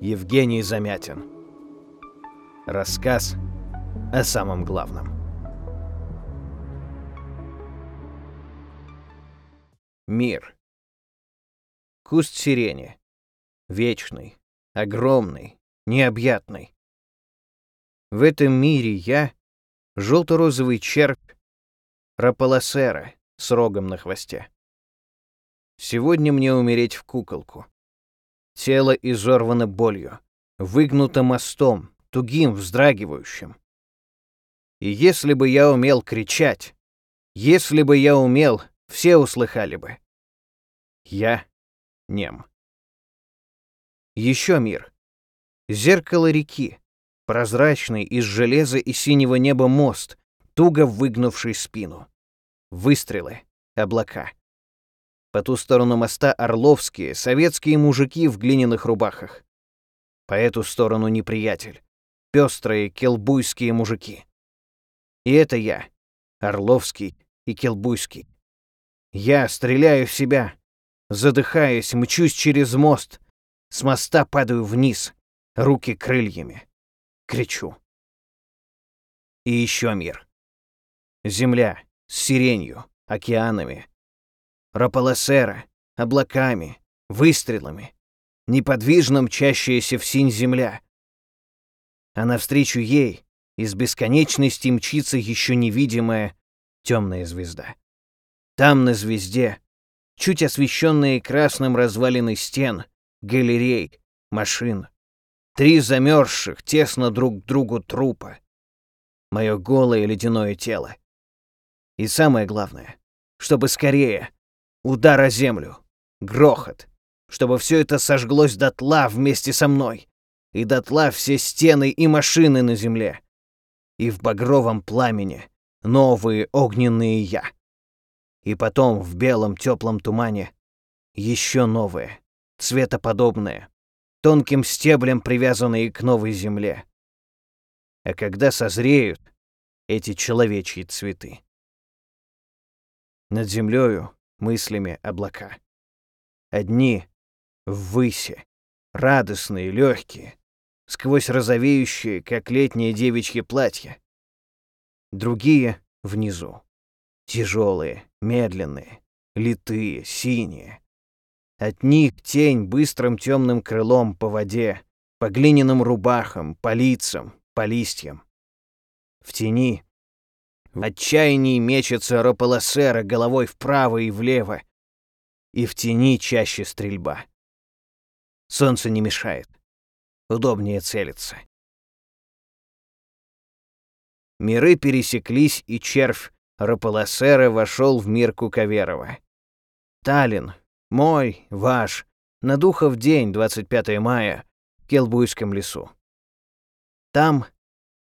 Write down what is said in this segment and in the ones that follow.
Евгений Замятин. Рассказ о самом главном. Мир. Куст сирени. Вечный, огромный, необъятный. В этом мире я — желто-розовый червь Раполосера с рогом на хвосте. Сегодня мне умереть в куколку. Тело изорвано болью, выгнуто мостом, тугим, вздрагивающим. И если бы я умел кричать, если бы я умел, все услыхали бы. Я нем. Еще мир. Зеркало реки. Прозрачный из железа и синего неба мост, туго выгнувший спину. Выстрелы, облака. По ту сторону моста орловские, советские мужики в глиняных рубахах. По эту сторону неприятель. Пестрые келбуйские мужики. И это я, Орловский и Келбуйский. Я стреляю в себя, задыхаясь, мчусь через мост. С моста падаю вниз, руки крыльями. Кричу. И еще мир. Земля с сиренью, океанами, Раполосера, облаками, выстрелами, неподвижно мчащаяся в синь земля. А навстречу ей из бесконечности мчится еще невидимая темная звезда. Там на звезде, чуть освещенные красным развалины стен, галерей, машин, три замерзших, тесно друг к другу трупа. Мое голое ледяное тело. И самое главное, чтобы скорее, Удар о землю. Грохот. Чтобы все это сожглось дотла вместе со мной. И дотла все стены и машины на земле. И в багровом пламени новые огненные я. И потом в белом теплом тумане еще новые, цветоподобные, тонким стеблем привязанные к новой земле. А когда созреют эти человечьи цветы? Над землею мыслями облака. Одни ввыси, радостные, легкие, сквозь розовеющие, как летнее девичье платье. Другие внизу, тяжелые, медленные, литые, синие. От них тень быстрым темным крылом по воде, по глиняным рубахам, по лицам, по листьям. В тени в отчаянии мечется Рополосера головой вправо и влево. И в тени чаще стрельба. Солнце не мешает. Удобнее целиться. Миры пересеклись, и червь Рополосера вошел в мир Куковерова. Таллин, мой, ваш, на духов день, 25 мая, в Келбуйском лесу. Там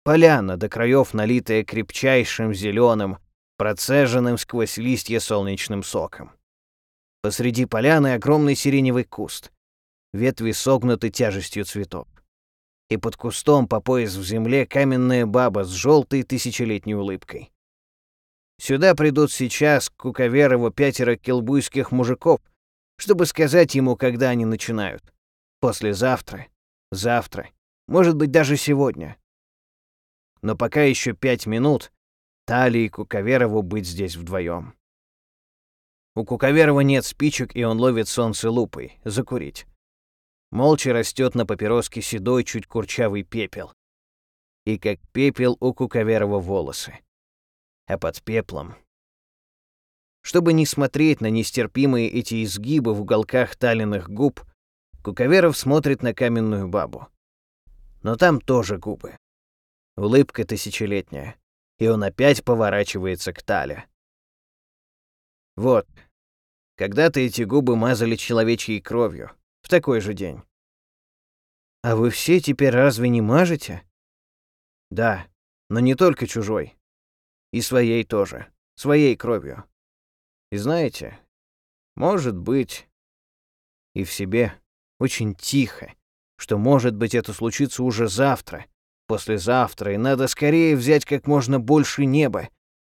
Поляна до краев налитая крепчайшим зеленым, процеженным сквозь листья солнечным соком. Посреди поляны огромный сиреневый куст. Ветви согнуты тяжестью цветов. И под кустом по пояс в земле каменная баба с желтой тысячелетней улыбкой. Сюда придут сейчас к пятеро келбуйских мужиков, чтобы сказать ему, когда они начинают. Послезавтра, завтра, может быть, даже сегодня но пока еще пять минут Тали и Куковерову быть здесь вдвоем. У Куковерова нет спичек, и он ловит солнце лупой. Закурить. Молча растет на папироске седой, чуть курчавый пепел. И как пепел у Куковерова волосы. А под пеплом... Чтобы не смотреть на нестерпимые эти изгибы в уголках талиных губ, Куковеров смотрит на каменную бабу. Но там тоже губы. Улыбка тысячелетняя. И он опять поворачивается к Тале. Вот. Когда-то эти губы мазали человечьей кровью. В такой же день. А вы все теперь разве не мажете? Да, но не только чужой. И своей тоже. Своей кровью. И знаете, может быть, и в себе очень тихо, что может быть это случится уже завтра, послезавтра, и надо скорее взять как можно больше неба.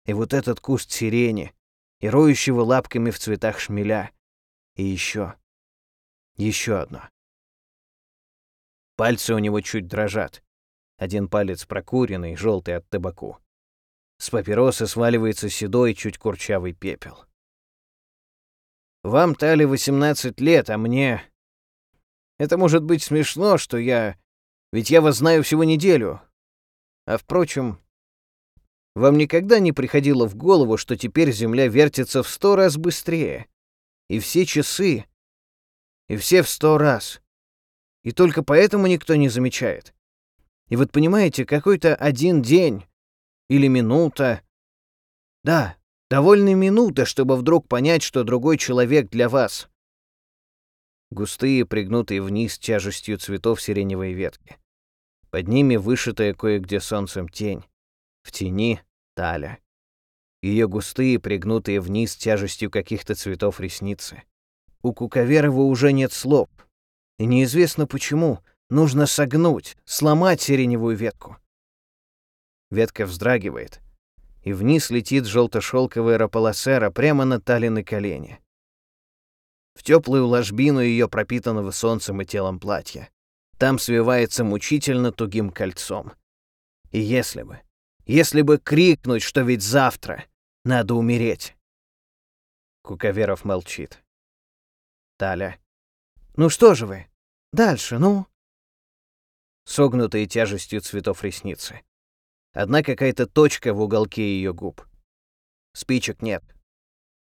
И вот этот куст сирени, и роющего лапками в цветах шмеля. И еще Еще одно. Пальцы у него чуть дрожат. Один палец прокуренный, желтый от табаку. С папиросы сваливается седой, чуть курчавый пепел. Вам, Тали, 18 лет, а мне... Это может быть смешно, что я... Ведь я вас знаю всего неделю. А впрочем, вам никогда не приходило в голову, что теперь Земля вертится в сто раз быстрее? И все часы... И все в сто раз. И только поэтому никто не замечает. И вот понимаете, какой-то один день или минута... Да, довольно минута, чтобы вдруг понять, что другой человек для вас. Густые, пригнутые вниз тяжестью цветов сиреневой ветки. Под ними вышитая кое-где солнцем тень. В тени — Таля. Ее густые, пригнутые вниз тяжестью каких-то цветов ресницы. У Куковерова уже нет слов. И неизвестно почему, нужно согнуть, сломать сиреневую ветку. Ветка вздрагивает, и вниз летит желто-шелковая рополосера прямо на Талины колени. В теплую ложбину ее пропитанного солнцем и телом платья. Там свивается мучительно тугим кольцом. И если бы, если бы крикнуть, что ведь завтра надо умереть. Куковеров молчит. Таля. «Ну что же вы? Дальше, ну?» Согнутые тяжестью цветов ресницы. Одна какая-то точка в уголке ее губ. Спичек нет.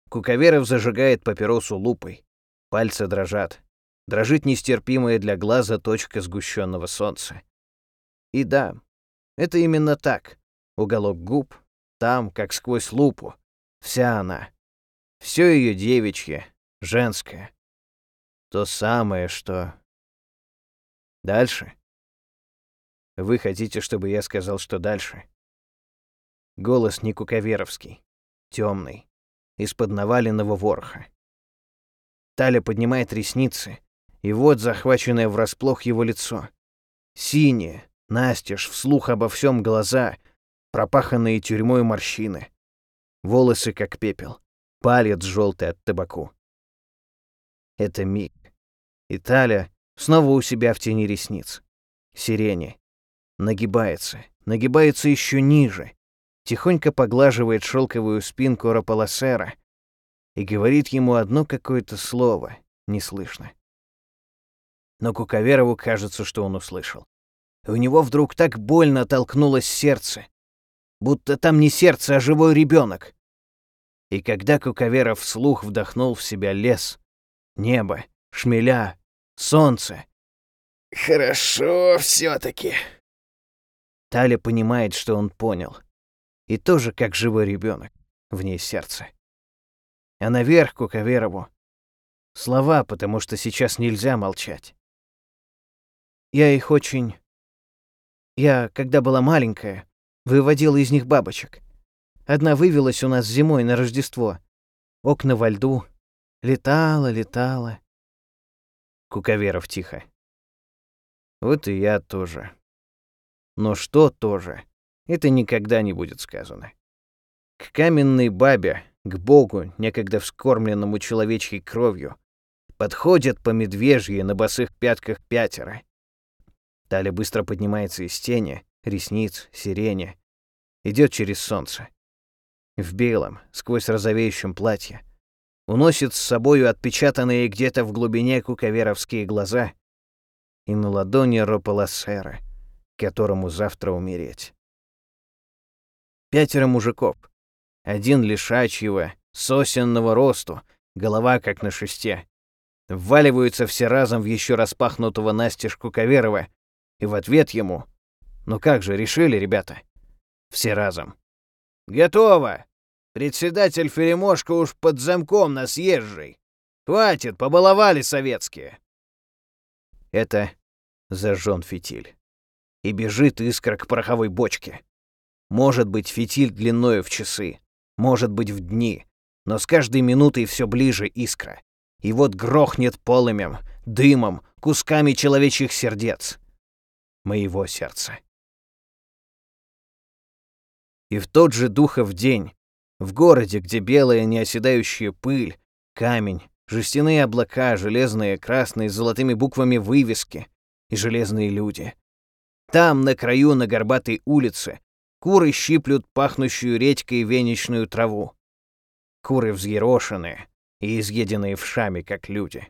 Куковеров зажигает папиросу лупой. Пальцы дрожат. Дрожит нестерпимая для глаза точка сгущенного солнца. И да, это именно так. Уголок губ, там, как сквозь лупу. Вся она. Все ее девичье, женское. То самое, что... Дальше. Вы хотите, чтобы я сказал, что дальше? Голос не куковеровский, темный, из-под наваленного ворха. Таля поднимает ресницы, и вот захваченное врасплох его лицо. Синее, настежь, вслух обо всем глаза, пропаханные тюрьмой морщины. Волосы как пепел, палец желтый от табаку. Это миг. И Таля снова у себя в тени ресниц. Сирени, нагибается, нагибается еще ниже, тихонько поглаживает шелковую спинку Раполосера и говорит ему одно какое-то слово, неслышно. Но Куковерову кажется, что он услышал. У него вдруг так больно толкнулось сердце, будто там не сердце, а живой ребенок. И когда Куковеров вслух вдохнул в себя лес, небо, шмеля, солнце. «Хорошо все таки Таля понимает, что он понял. И тоже как живой ребенок, в ней сердце. А наверх Куковерову слова, потому что сейчас нельзя молчать. Я их очень... Я, когда была маленькая, выводила из них бабочек. Одна вывелась у нас зимой на Рождество. Окна во льду. Летала, летала. Куковеров тихо. Вот и я тоже. Но что тоже, это никогда не будет сказано. К каменной бабе, к богу, некогда вскормленному человечьей кровью, подходят по медвежьи на босых пятках пятеро. Таля быстро поднимается из тени, ресниц, сирени, идет через солнце. В белом, сквозь розовеющем платье. Уносит с собою отпечатанные где-то в глубине куковеровские глаза и на ладони Рополосера — которому завтра умереть. Пятеро мужиков. Один лишачьего, сосенного росту, голова как на шесте. Вваливаются все разом в еще распахнутого настежку Каверова, и в ответ ему «Ну как же, решили, ребята?» Все разом. «Готово! Председатель Феремошка уж под замком на съезжей. Хватит, побаловали советские!» Это зажжен фитиль и бежит искра к пороховой бочке. Может быть, фитиль длиною в часы, может быть, в дни, но с каждой минутой все ближе искра. И вот грохнет полымем, дымом, кусками человечьих сердец. Моего сердца. И в тот же духов день, в городе, где белая неоседающая пыль, камень, Жестяные облака, железные, красные, с золотыми буквами вывески и железные люди. Там, на краю, на горбатой улице, куры щиплют пахнущую редькой веничную траву. Куры взъерошенные и изъеденные вшами, как люди.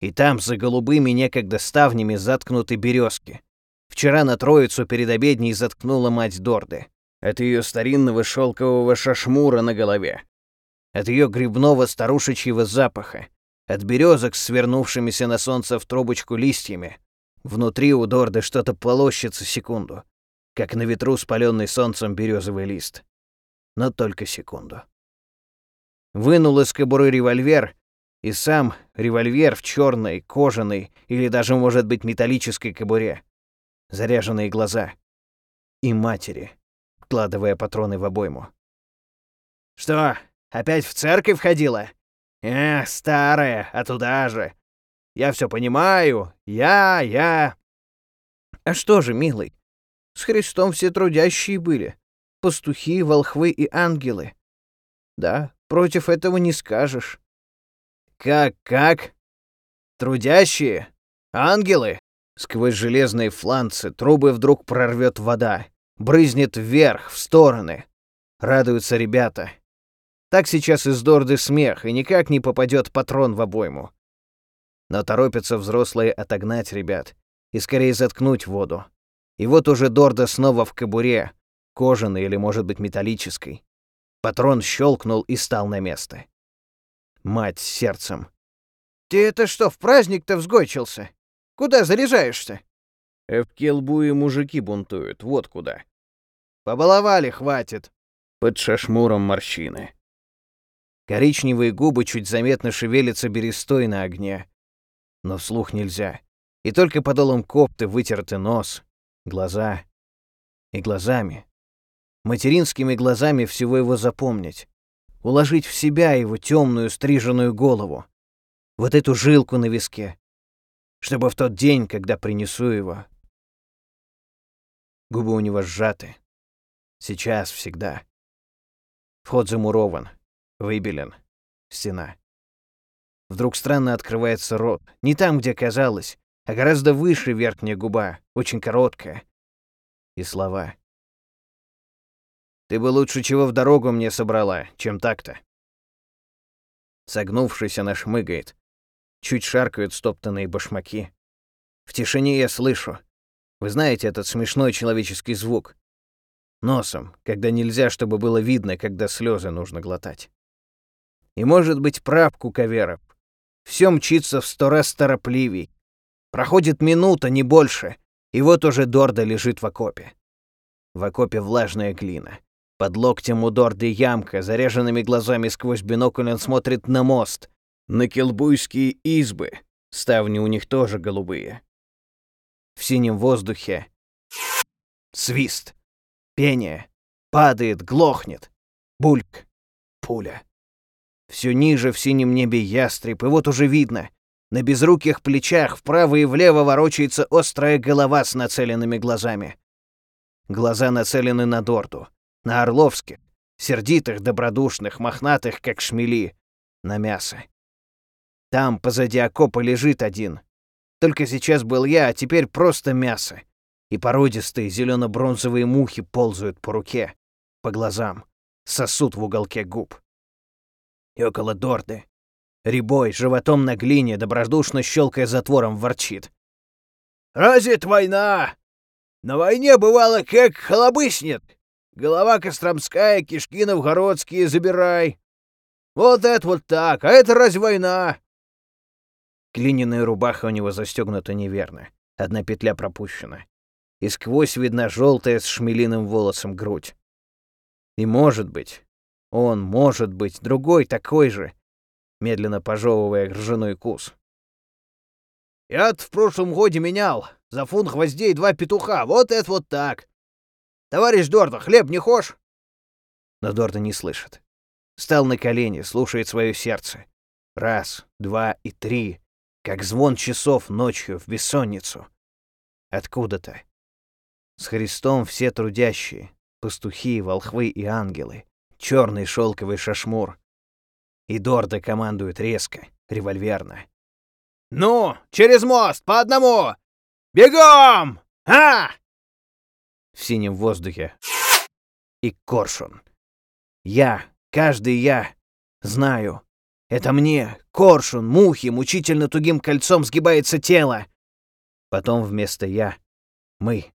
И там, за голубыми некогда ставнями, заткнуты березки. Вчера на троицу перед обедней заткнула мать Дорды. От ее старинного шелкового шашмура на голове. От ее грибного старушечьего запаха. От березок свернувшимися на солнце в трубочку листьями. Внутри у Дорды что-то полощется секунду, как на ветру спаленный солнцем березовый лист. Но только секунду. Вынул из кобуры револьвер, и сам револьвер в черной, кожаной или даже, может быть, металлической кобуре. Заряженные глаза. И матери, вкладывая патроны в обойму. «Что, опять в церковь ходила? Эх, старая, а туда же. Я все понимаю. Я, я...» «А что же, милый, с Христом все трудящие были. Пастухи, волхвы и ангелы. Да, против этого не скажешь. Как, как? Трудящие? Ангелы? Сквозь железные фланцы трубы вдруг прорвет вода. Брызнет вверх, в стороны. Радуются ребята. Так сейчас из Дорды смех, и никак не попадет патрон в обойму. Но торопятся взрослые отогнать ребят и скорее заткнуть воду. И вот уже Дорда снова в кобуре, кожаной или, может быть, металлической. Патрон щелкнул и стал на место. Мать с сердцем. «Ты это что, в праздник-то взгойчился? Куда заряжаешься?» «В Келбуе мужики бунтуют, вот куда». «Побаловали, хватит». Под шашмуром морщины. Коричневые губы чуть заметно шевелятся берестой на огне. Но вслух нельзя. И только подолом копты вытертый нос, глаза и глазами материнскими глазами всего его запомнить, уложить в себя его темную стриженную голову, вот эту жилку на виске, чтобы в тот день, когда принесу его... Губы у него сжаты. Сейчас, всегда. Вход замурован, выбелен, стена. Вдруг странно открывается рот, не там, где казалось, а гораздо выше верхняя губа, очень короткая. И слова — ты бы лучше чего в дорогу мне собрала, чем так-то. Согнувшись, она шмыгает. Чуть шаркают стоптанные башмаки. В тишине я слышу. Вы знаете этот смешной человеческий звук? Носом, когда нельзя, чтобы было видно, когда слезы нужно глотать. И может быть прав Куковеров. Все мчится в сто раз торопливей. Проходит минута, не больше, и вот уже Дорда лежит в окопе. В окопе влажная глина. Под локтем у Дорды ямка, заряженными глазами сквозь бинокль он смотрит на мост, на келбуйские избы. Ставни у них тоже голубые. В синем воздухе свист, пение, падает, глохнет, бульк, пуля. Все ниже в синем небе ястреб, и вот уже видно, на безруких плечах вправо и влево ворочается острая голова с нацеленными глазами. Глаза нацелены на Дорду на Орловских, сердитых, добродушных, мохнатых, как шмели, на мясо. Там, позади окопа, лежит один. Только сейчас был я, а теперь просто мясо. И породистые зелено-бронзовые мухи ползают по руке, по глазам, сосут в уголке губ. И около Дорды. Рябой, животом на глине, добродушно щелкая затвором, ворчит. «Разве это война? На войне бывало как холобыснет. Голова Костромская, кишки новгородские забирай. Вот это вот так, а это разве война?» Клиненная рубаха у него застегнута неверно. Одна петля пропущена. И сквозь видна желтая с шмелиным волосом грудь. И может быть, он, может быть, другой такой же, медленно пожевывая ржаной кус. я в прошлом годе менял. За фунт гвоздей два петуха. Вот это вот так. «Товарищ Дорда, хлеб не хошь?» Но Дорда не слышит. Стал на колени, слушает свое сердце. Раз, два и три, как звон часов ночью в бессонницу. Откуда-то. С Христом все трудящие, пастухи, волхвы и ангелы, черный шелковый шашмур. И Дорда командует резко, револьверно. «Ну, через мост, по одному! Бегом! А!» В синем воздухе. И коршун. Я, каждый я, знаю. Это мне, коршун, мухи, мучительно тугим кольцом сгибается тело. Потом вместо «я» — мы.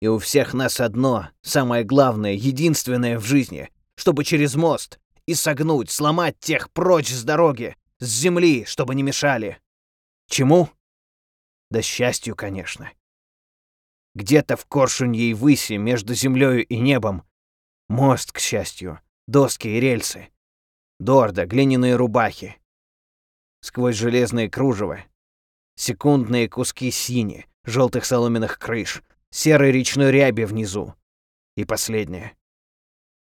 И у всех нас одно, самое главное, единственное в жизни, чтобы через мост и согнуть, сломать тех прочь с дороги, с земли, чтобы не мешали. Чему? Да счастью, конечно. Где-то в коршуньей выси между землею и небом мост, к счастью, доски и рельсы, дорда, глиняные рубахи. Сквозь железные кружева секундные куски сини, желтых соломенных крыш, серой речной ряби внизу. И последнее.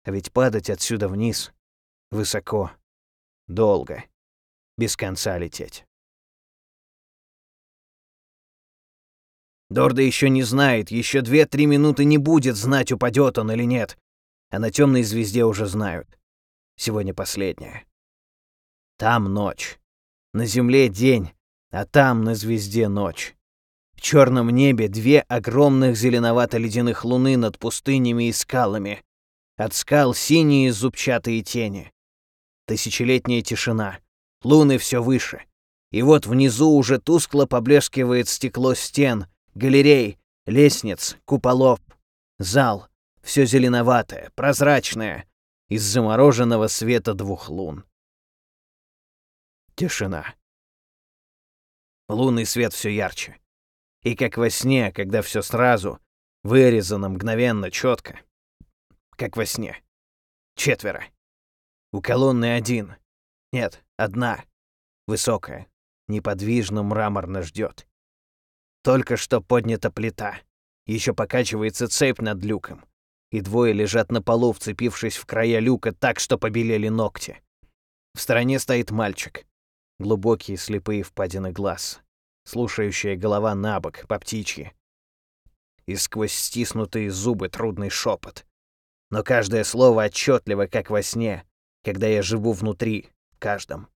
А ведь падать отсюда вниз высоко, долго, без конца лететь. Дорда еще не знает, еще две-три минуты не будет знать, упадет он или нет. А на темной звезде уже знают. Сегодня последняя. Там ночь. На земле день, а там на звезде ночь. В черном небе две огромных зеленовато-ледяных луны над пустынями и скалами. От скал синие зубчатые тени. Тысячелетняя тишина. Луны все выше. И вот внизу уже тускло поблескивает стекло стен, галерей, лестниц, куполов. Зал. Все зеленоватое, прозрачное, из замороженного света двух лун. Тишина. Лунный свет все ярче. И как во сне, когда все сразу, вырезано мгновенно, четко. Как во сне. Четверо. У колонны один. Нет, одна. Высокая. Неподвижно мраморно ждет. Только что поднята плита. Еще покачивается цепь над люком. И двое лежат на полу, вцепившись в края люка так, что побелели ногти. В стороне стоит мальчик. Глубокие слепые впадины глаз. Слушающая голова на бок, по птичьи. И сквозь стиснутые зубы трудный шепот. Но каждое слово отчетливо, как во сне, когда я живу внутри, каждом.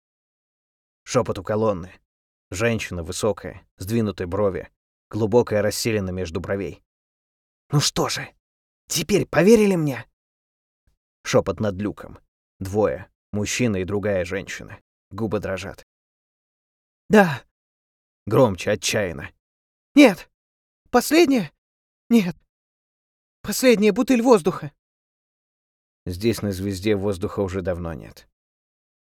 Шепот у колонны. Женщина высокая, сдвинутые брови, глубокая расселена между бровей. «Ну что же, теперь поверили мне?» Шепот над люком. Двое. Мужчина и другая женщина. Губы дрожат. «Да». Громче, отчаянно. «Нет. Последняя? Нет. Последняя бутыль воздуха». Здесь на звезде воздуха уже давно нет.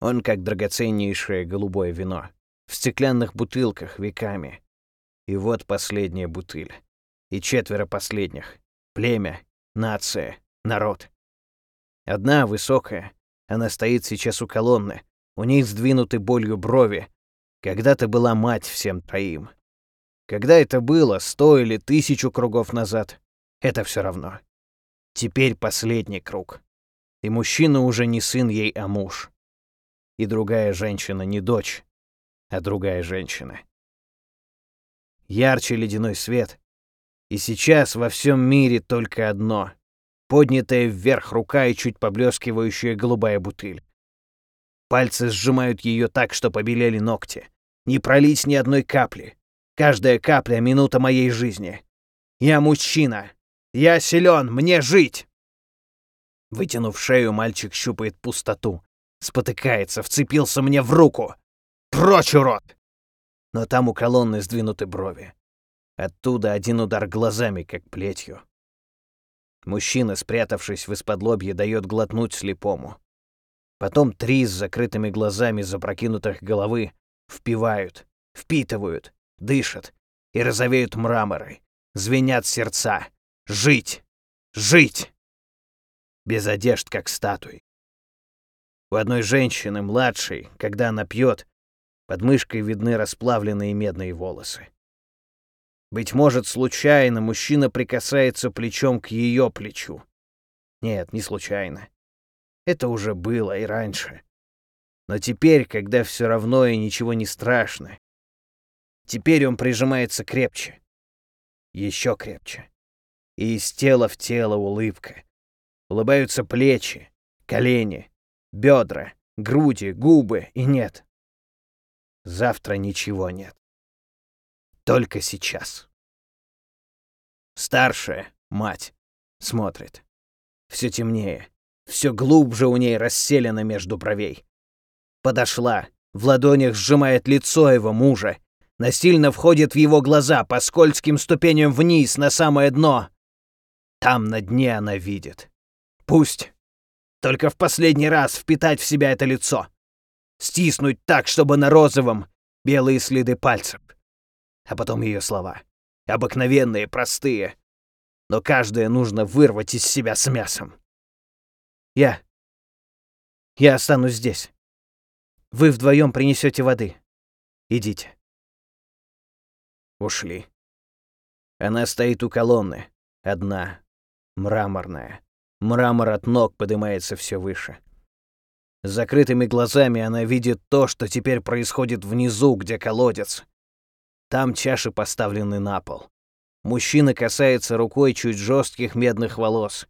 Он как драгоценнейшее голубое вино. В стеклянных бутылках веками. И вот последняя бутыль. И четверо последних. Племя, нация, народ. Одна высокая. Она стоит сейчас у колонны. У них сдвинуты болью брови, когда-то была мать всем троим. Когда это было, сто или тысячу кругов назад, это все равно. Теперь последний круг. И мужчина уже не сын ей, а муж. И другая женщина не дочь, а другая женщина. Ярче ледяной свет. И сейчас во всем мире только одно — поднятая вверх рука и чуть поблескивающая голубая бутыль. Пальцы сжимают ее так, что побелели ногти. Не пролить ни одной капли. Каждая капля — минута моей жизни. Я мужчина. Я силен, мне жить. Вытянув шею, мальчик щупает пустоту. Спотыкается, вцепился мне в руку. Прочь, урод! Но там у колонны сдвинуты брови. Оттуда один удар глазами, как плетью. Мужчина, спрятавшись в из-под лобья, дает глотнуть слепому. Потом три с закрытыми глазами запрокинутых головы впивают, впитывают, дышат и розовеют мраморы, звенят сердца. Жить! Жить! Без одежд, как статуи. У одной женщины, младшей, когда она пьет, под мышкой видны расплавленные медные волосы. Быть может, случайно мужчина прикасается плечом к ее плечу. Нет, не случайно. Это уже было и раньше. Но теперь, когда все равно и ничего не страшно, теперь он прижимается крепче. Еще крепче. И из тела в тело улыбка. Улыбаются плечи, колени, бедра, груди, губы, и нет. Завтра ничего нет. Только сейчас. Старшая, мать, смотрит. Все темнее, все глубже у ней расселено между бровей. Подошла, в ладонях сжимает лицо его мужа, насильно входит в его глаза по скользким ступеням вниз на самое дно. Там на дне она видит. Пусть. Только в последний раз впитать в себя это лицо. Стиснуть так, чтобы на розовом белые следы пальцев. А потом ее слова. Обыкновенные, простые. Но каждое нужно вырвать из себя с мясом. Я... Я останусь здесь. Вы вдвоем принесете воды. Идите. Ушли. Она стоит у колонны. Одна. Мраморная. Мрамор от ног поднимается все выше. С закрытыми глазами она видит то, что теперь происходит внизу, где колодец. Там чаши поставлены на пол. Мужчина касается рукой чуть жестких медных волос.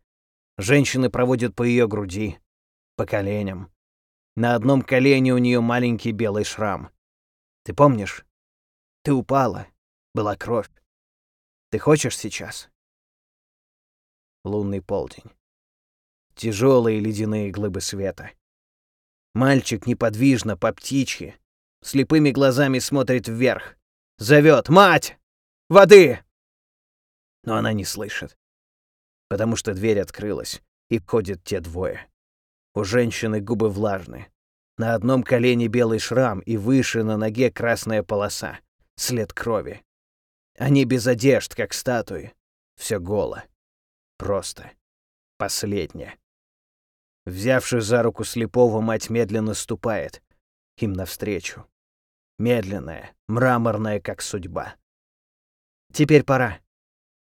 Женщины проводят по ее груди, по коленям. На одном колене у нее маленький белый шрам. Ты помнишь? Ты упала, была кровь. Ты хочешь сейчас? Лунный полдень. Тяжелые ледяные глыбы света. Мальчик неподвижно, по птичьи, слепыми глазами смотрит вверх. Зовет «Мать! Воды!» Но она не слышит, потому что дверь открылась, и входят те двое. У женщины губы влажны. На одном колене белый шрам, и выше на ноге красная полоса, след крови. Они без одежд, как статуи. Все голо. Просто. Последнее. Взявши за руку слепого, мать медленно ступает. Им навстречу. Медленная, мраморная, как судьба. «Теперь пора.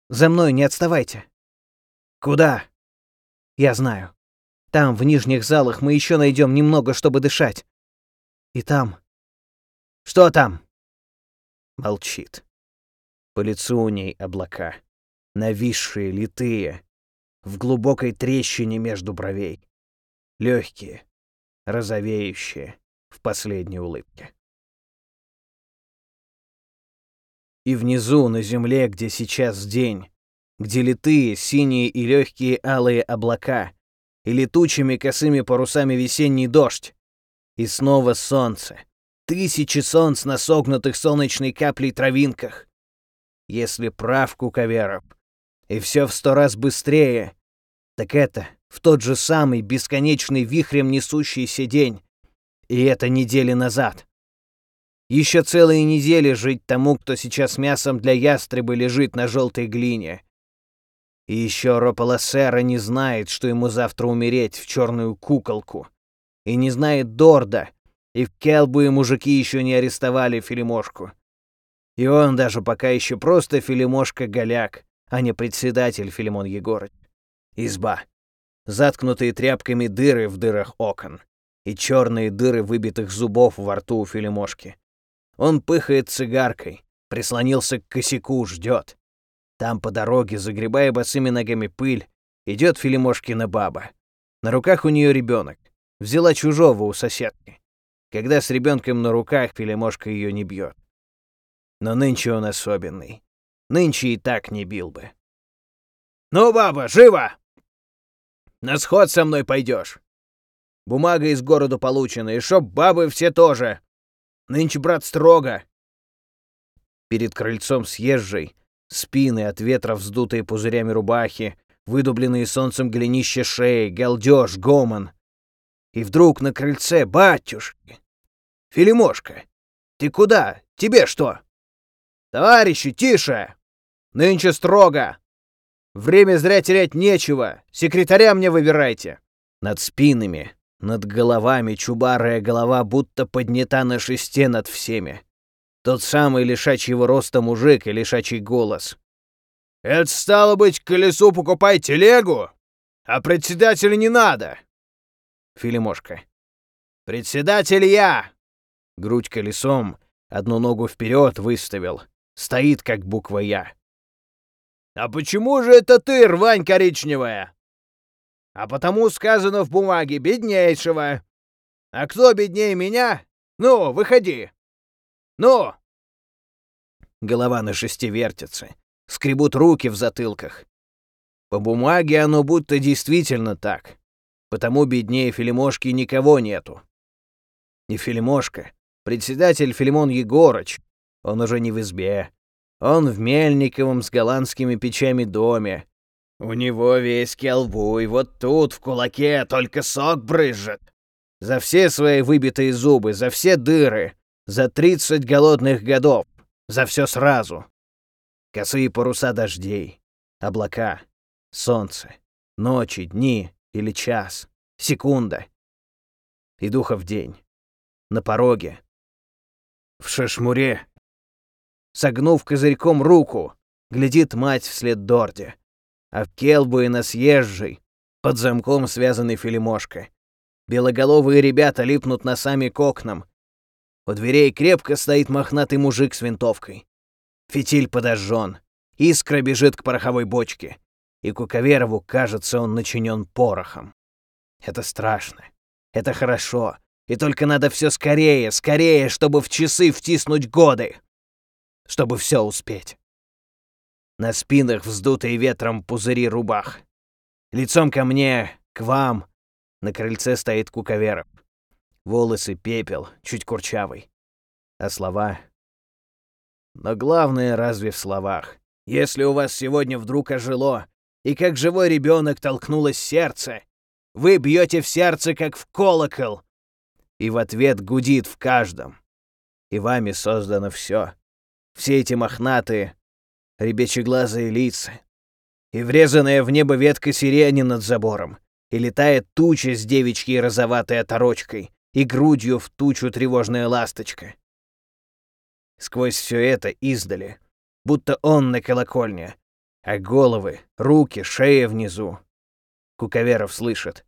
За мной не отставайте». «Куда?» «Я знаю. Там, в нижних залах, мы еще найдем немного, чтобы дышать. И там...» «Что там?» Молчит. По лицу у ней облака. Нависшие, литые, в глубокой трещине между бровей. Легкие, розовеющие, в последней улыбке. И внизу, на земле, где сейчас день, где литые, синие и легкие алые облака, и летучими косыми парусами весенний дождь, и снова солнце, тысячи солнц на согнутых солнечной каплей травинках, если прав Куковеров, и все в сто раз быстрее, так это в тот же самый бесконечный вихрем несущийся день. И это недели назад. Еще целые недели жить тому, кто сейчас мясом для ястреба лежит на желтой глине. И еще Рополосера не знает, что ему завтра умереть в черную куколку. И не знает Дорда, и в Келбу и мужики еще не арестовали Филимошку. И он даже пока еще просто Филимошка-голяк, а не председатель Филимон Егорыч. Изба. Заткнутые тряпками дыры в дырах окон. И черные дыры выбитых зубов во рту у Филимошки. Он пыхает цигаркой, прислонился к косяку, ждет. Там по дороге, загребая босыми ногами пыль, идет Филимошкина баба. На руках у нее ребенок. Взяла чужого у соседки. Когда с ребенком на руках Филимошка ее не бьет. Но нынче он особенный. Нынче и так не бил бы. «Ну, баба, живо! На сход со мной пойдешь. Бумага из города получена, и чтоб бабы все тоже. Нынче, брат, строго». Перед крыльцом съезжей, спины от ветра вздутые пузырями рубахи, выдубленные солнцем голенища шеи, галдеж, гомон. И вдруг на крыльце батюшки. «Филимошка, ты куда? Тебе что?» «Товарищи, тише! Нынче строго! Время зря терять нечего! Секретаря мне выбирайте!» Над спинами, над головами чубарая голова будто поднята на шесте над всеми. Тот самый лишачьего роста мужик и лишачий голос. «Это стало быть, колесу покупай телегу, а председателя не надо!» Филимошка. «Председатель я!» Грудь колесом, одну ногу вперед выставил, Стоит как буква «Я». «А почему же это ты, рвань коричневая?» «А потому сказано в бумаге беднейшего. А кто беднее меня? Ну, выходи!» Ну!» Голова на шесте вертится. Скребут руки в затылках. По бумаге оно будто действительно так. Потому беднее Филимошки никого нету. Не Филимошка. Председатель Филимон Егорыч. Он уже не в избе. Он в Мельниковом с голландскими печами доме. У него весь келбуй, вот тут, в кулаке, только сок брызжет. За все свои выбитые зубы, за все дыры, за тридцать голодных годов, за все сразу. Косые паруса дождей, облака, солнце, ночи, дни или час, секунда. И духов день. На пороге. В шашмуре. Согнув козырьком руку, глядит мать вслед Дорде. А в келбуе на съезжей, под замком связанный филимошка. Белоголовые ребята липнут носами к окнам. У дверей крепко стоит мохнатый мужик с винтовкой. Фитиль подожжен. Искра бежит к пороховой бочке. И Куковерову кажется, он начинен порохом. Это страшно. Это хорошо. И только надо все скорее, скорее, чтобы в часы втиснуть годы. Чтобы все успеть. На спинах вздутые ветром пузыри рубах. Лицом ко мне, к вам. На крыльце стоит Куковеров. Волосы пепел, чуть курчавый. А слова но главное разве в словах. Если у вас сегодня вдруг ожило, и как живой ребенок толкнулось сердце, вы бьете в сердце, как в колокол, и в ответ гудит в каждом. И вами создано все. Все эти мохнатые, ребячеглазые лица, и врезанная в небо ветка сирени над забором, и летает туча с девичьей розоватой оторочкой, и грудью в тучу тревожная ласточка. Сквозь все это издали, будто он на колокольне, а головы, руки, шея внизу. Куковеров слышит.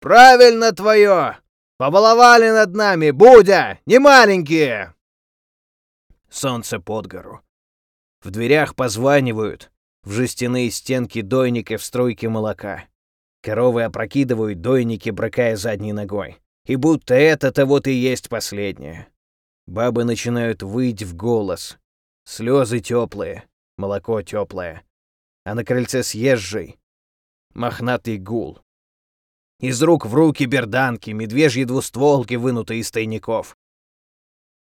«Правильно твое! Побаловали над нами, Будя! Не маленькие!» Солнце под гору. В дверях позванивают, в жестяные стенки дойника в стройке молока. Коровы опрокидывают дойники, брыкая задней ногой. И будто это-то вот и есть последнее. Бабы начинают выть в голос. Слезы теплые, молоко теплое. А на крыльце съезжий мохнатый гул. Из рук в руки берданки, медвежьи двустволки, вынутые из тайников.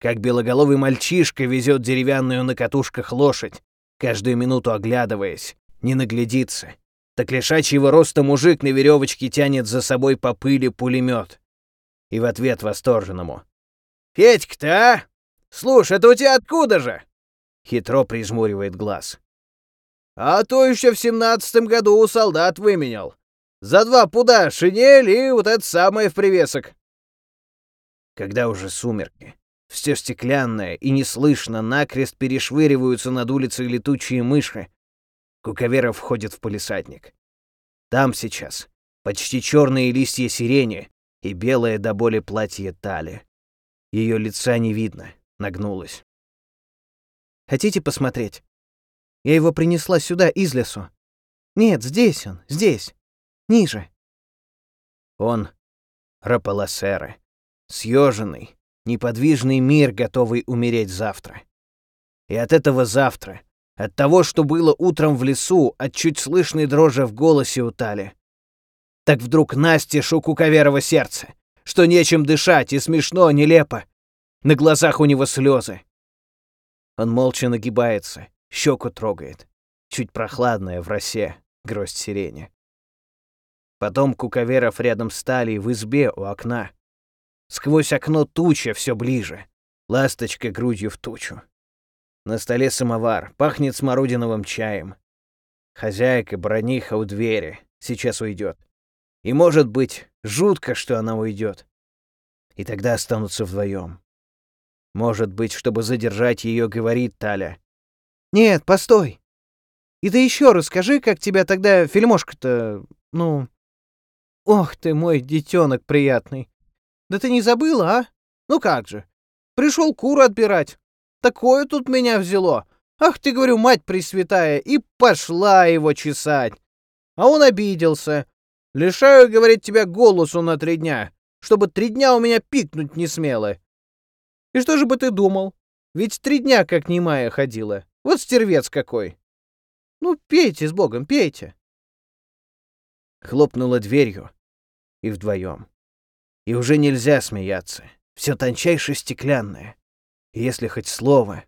Как белоголовый мальчишка везет деревянную на катушках лошадь, каждую минуту оглядываясь, не наглядится. Так лишачьего роста мужик на веревочке тянет за собой по пыли пулемет. И в ответ восторженному. Федька-то, а? Слушай, это у тебя откуда же?» Хитро прижмуривает глаз. «А то еще в семнадцатом году у солдат выменял. За два пуда шинель и вот это самое в привесок». Когда уже сумерки, все стеклянное и неслышно накрест перешвыриваются над улицей летучие мыши, Куковеров входит в полисадник. Там сейчас почти черные листья сирени и белое до боли платье Тали. Ее лица не видно, нагнулась. «Хотите посмотреть? Я его принесла сюда, из лесу. Нет, здесь он, здесь. Ниже». Он — Раполосера, съеженный, неподвижный мир, готовый умереть завтра. И от этого завтра, от того, что было утром в лесу, от чуть слышной дрожи в голосе у Тали, так вдруг Насте Шукуковерова сердце — что нечем дышать, и смешно, нелепо. На глазах у него слезы. Он молча нагибается, щеку трогает. Чуть прохладная в росе, гроздь сирени. Потом Куковеров рядом с Талией в избе у окна. Сквозь окно туча все ближе. Ласточка грудью в тучу. На столе самовар, пахнет смородиновым чаем. Хозяйка, брониха у двери, сейчас уйдет. И, может быть, жутко, что она уйдет. И тогда останутся вдвоем. Может быть, чтобы задержать ее, говорит Таля. «Нет, постой. И ты еще расскажи, как тебя тогда фильмошка-то... Ну... Ох ты мой детенок приятный. Да ты не забыла, а? Ну как же. Пришел куру отбирать. Такое тут меня взяло. Ах ты, говорю, мать пресвятая, и пошла его чесать. А он обиделся. Лишаю, говорит, тебя голосу на три дня, чтобы три дня у меня пикнуть не смело. И что же бы ты думал? Ведь три дня как немая ходила. Вот стервец какой. Ну, пейте с Богом, пейте. Хлопнула дверью, и вдвоем. И уже нельзя смеяться. Все тончайше стеклянное. Если хоть слово...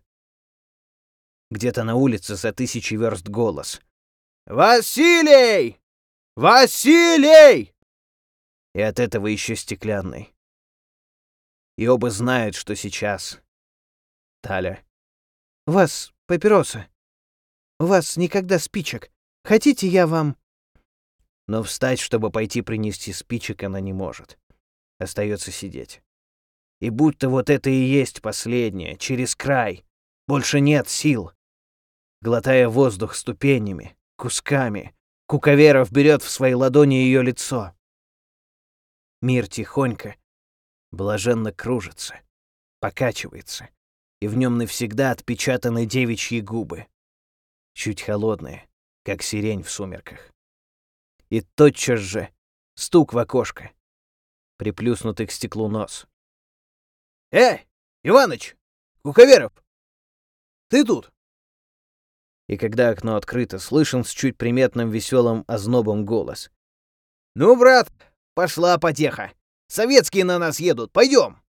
Где-то на улице за тысячи верст голос. «Василий! Василий!» И от этого еще стеклянный. И оба знают, что сейчас. Таля. «У вас папироса. У вас никогда спичек. Хотите, я вам...» Но встать, чтобы пойти принести спичек, она не может. Остается сидеть. И будто вот это и есть последнее, через край. Больше нет сил. Глотая воздух ступенями, кусками, Куковеров берет в свои ладони ее лицо. Мир тихонько, блаженно кружится, покачивается, и в нем навсегда отпечатаны девичьи губы, чуть холодные, как сирень в сумерках. И тотчас же стук в окошко, приплюснутый к стеклу нос. «Эй, Иваныч! Куковеров! Ты тут?» И когда окно открыто, слышен с чуть приметным веселым ознобом голос. «Ну, брат, пошла потеха! Советские на нас едут, пойдем!»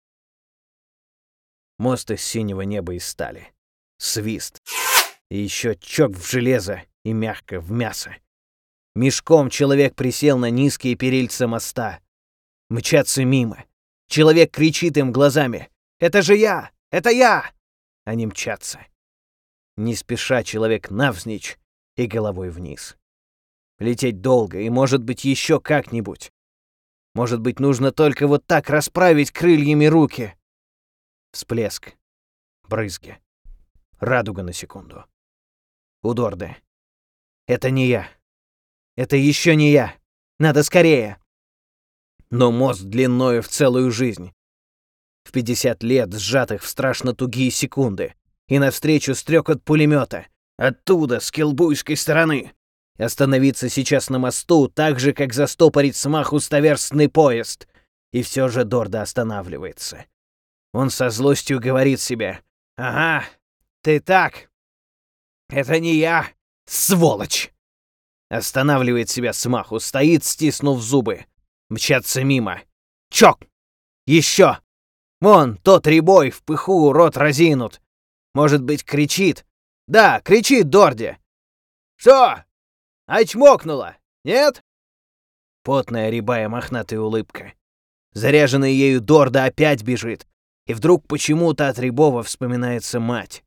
Мост из синего неба из стали. Свист. И еще чок в железо и мягко в мясо. Мешком человек присел на низкие перильца моста. Мчатся мимо. Человек кричит им глазами. «Это же я! Это я!» Они мчатся. Не спеша человек навзничь и головой вниз. Лететь долго и, может быть, еще как-нибудь. Может быть, нужно только вот так расправить крыльями руки. Всплеск. Брызги. Радуга на секунду. У Дорды. Это не я. Это еще не я. Надо скорее. Но мост длиною в целую жизнь. В 50 лет, сжатых в страшно тугие секунды. И навстречу стрекот пулемета. Оттуда, с Келбуйской стороны. Остановиться сейчас на мосту, так же, как застопорить смаху стоверстный поезд. И все же Дорда останавливается. Он со злостью говорит себе. «Ага, ты так. Это не я, сволочь!» Останавливает себя смаху, стоит, стиснув зубы. Мчатся мимо. Чок! Еще! Вон, тот ребой в пыху рот разинут. Может быть, кричит. Да, кричит Дорди. «Что? Очмокнула? Нет?» Потная рябая мохнатая улыбка. Заряженная ею Дорда опять бежит. И вдруг почему-то от Рябова вспоминается мать.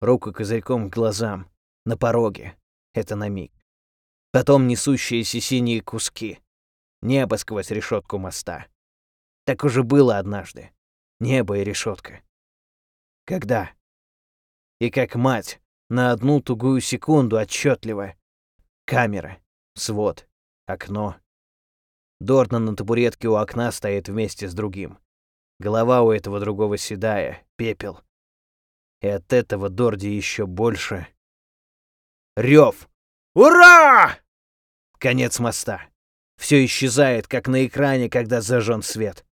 Руку козырьком к глазам. На пороге. Это на миг. Потом несущиеся синие куски. Небо сквозь решетку моста. Так уже было однажды. Небо и решетка. Когда? И как мать, на одну тугую секунду отчетливо. Камера, свод, окно. Дорна на табуретке у окна стоит вместе с другим. Голова у этого другого седая, пепел. И от этого Дорди еще больше... Рев! Ура! Конец моста. Все исчезает, как на экране, когда зажжен свет.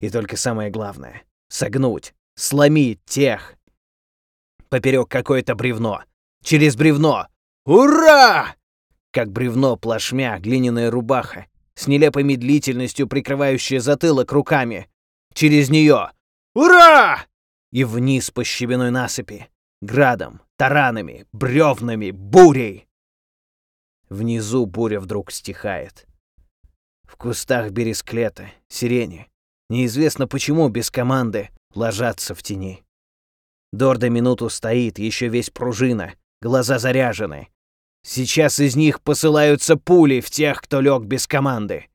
И только самое главное — согнуть, сломить тех. Поперек какое-то бревно. Через бревно. Ура! Как бревно плашмя, глиняная рубаха, с нелепой медлительностью прикрывающая затылок руками. Через нее. Ура! И вниз по щебеной насыпи. Градом, таранами, бревнами, бурей. Внизу буря вдруг стихает. В кустах бересклета, сирени, неизвестно почему без команды, ложатся в тени. Дорда минуту стоит, еще весь пружина, глаза заряжены. Сейчас из них посылаются пули в тех, кто лег без команды.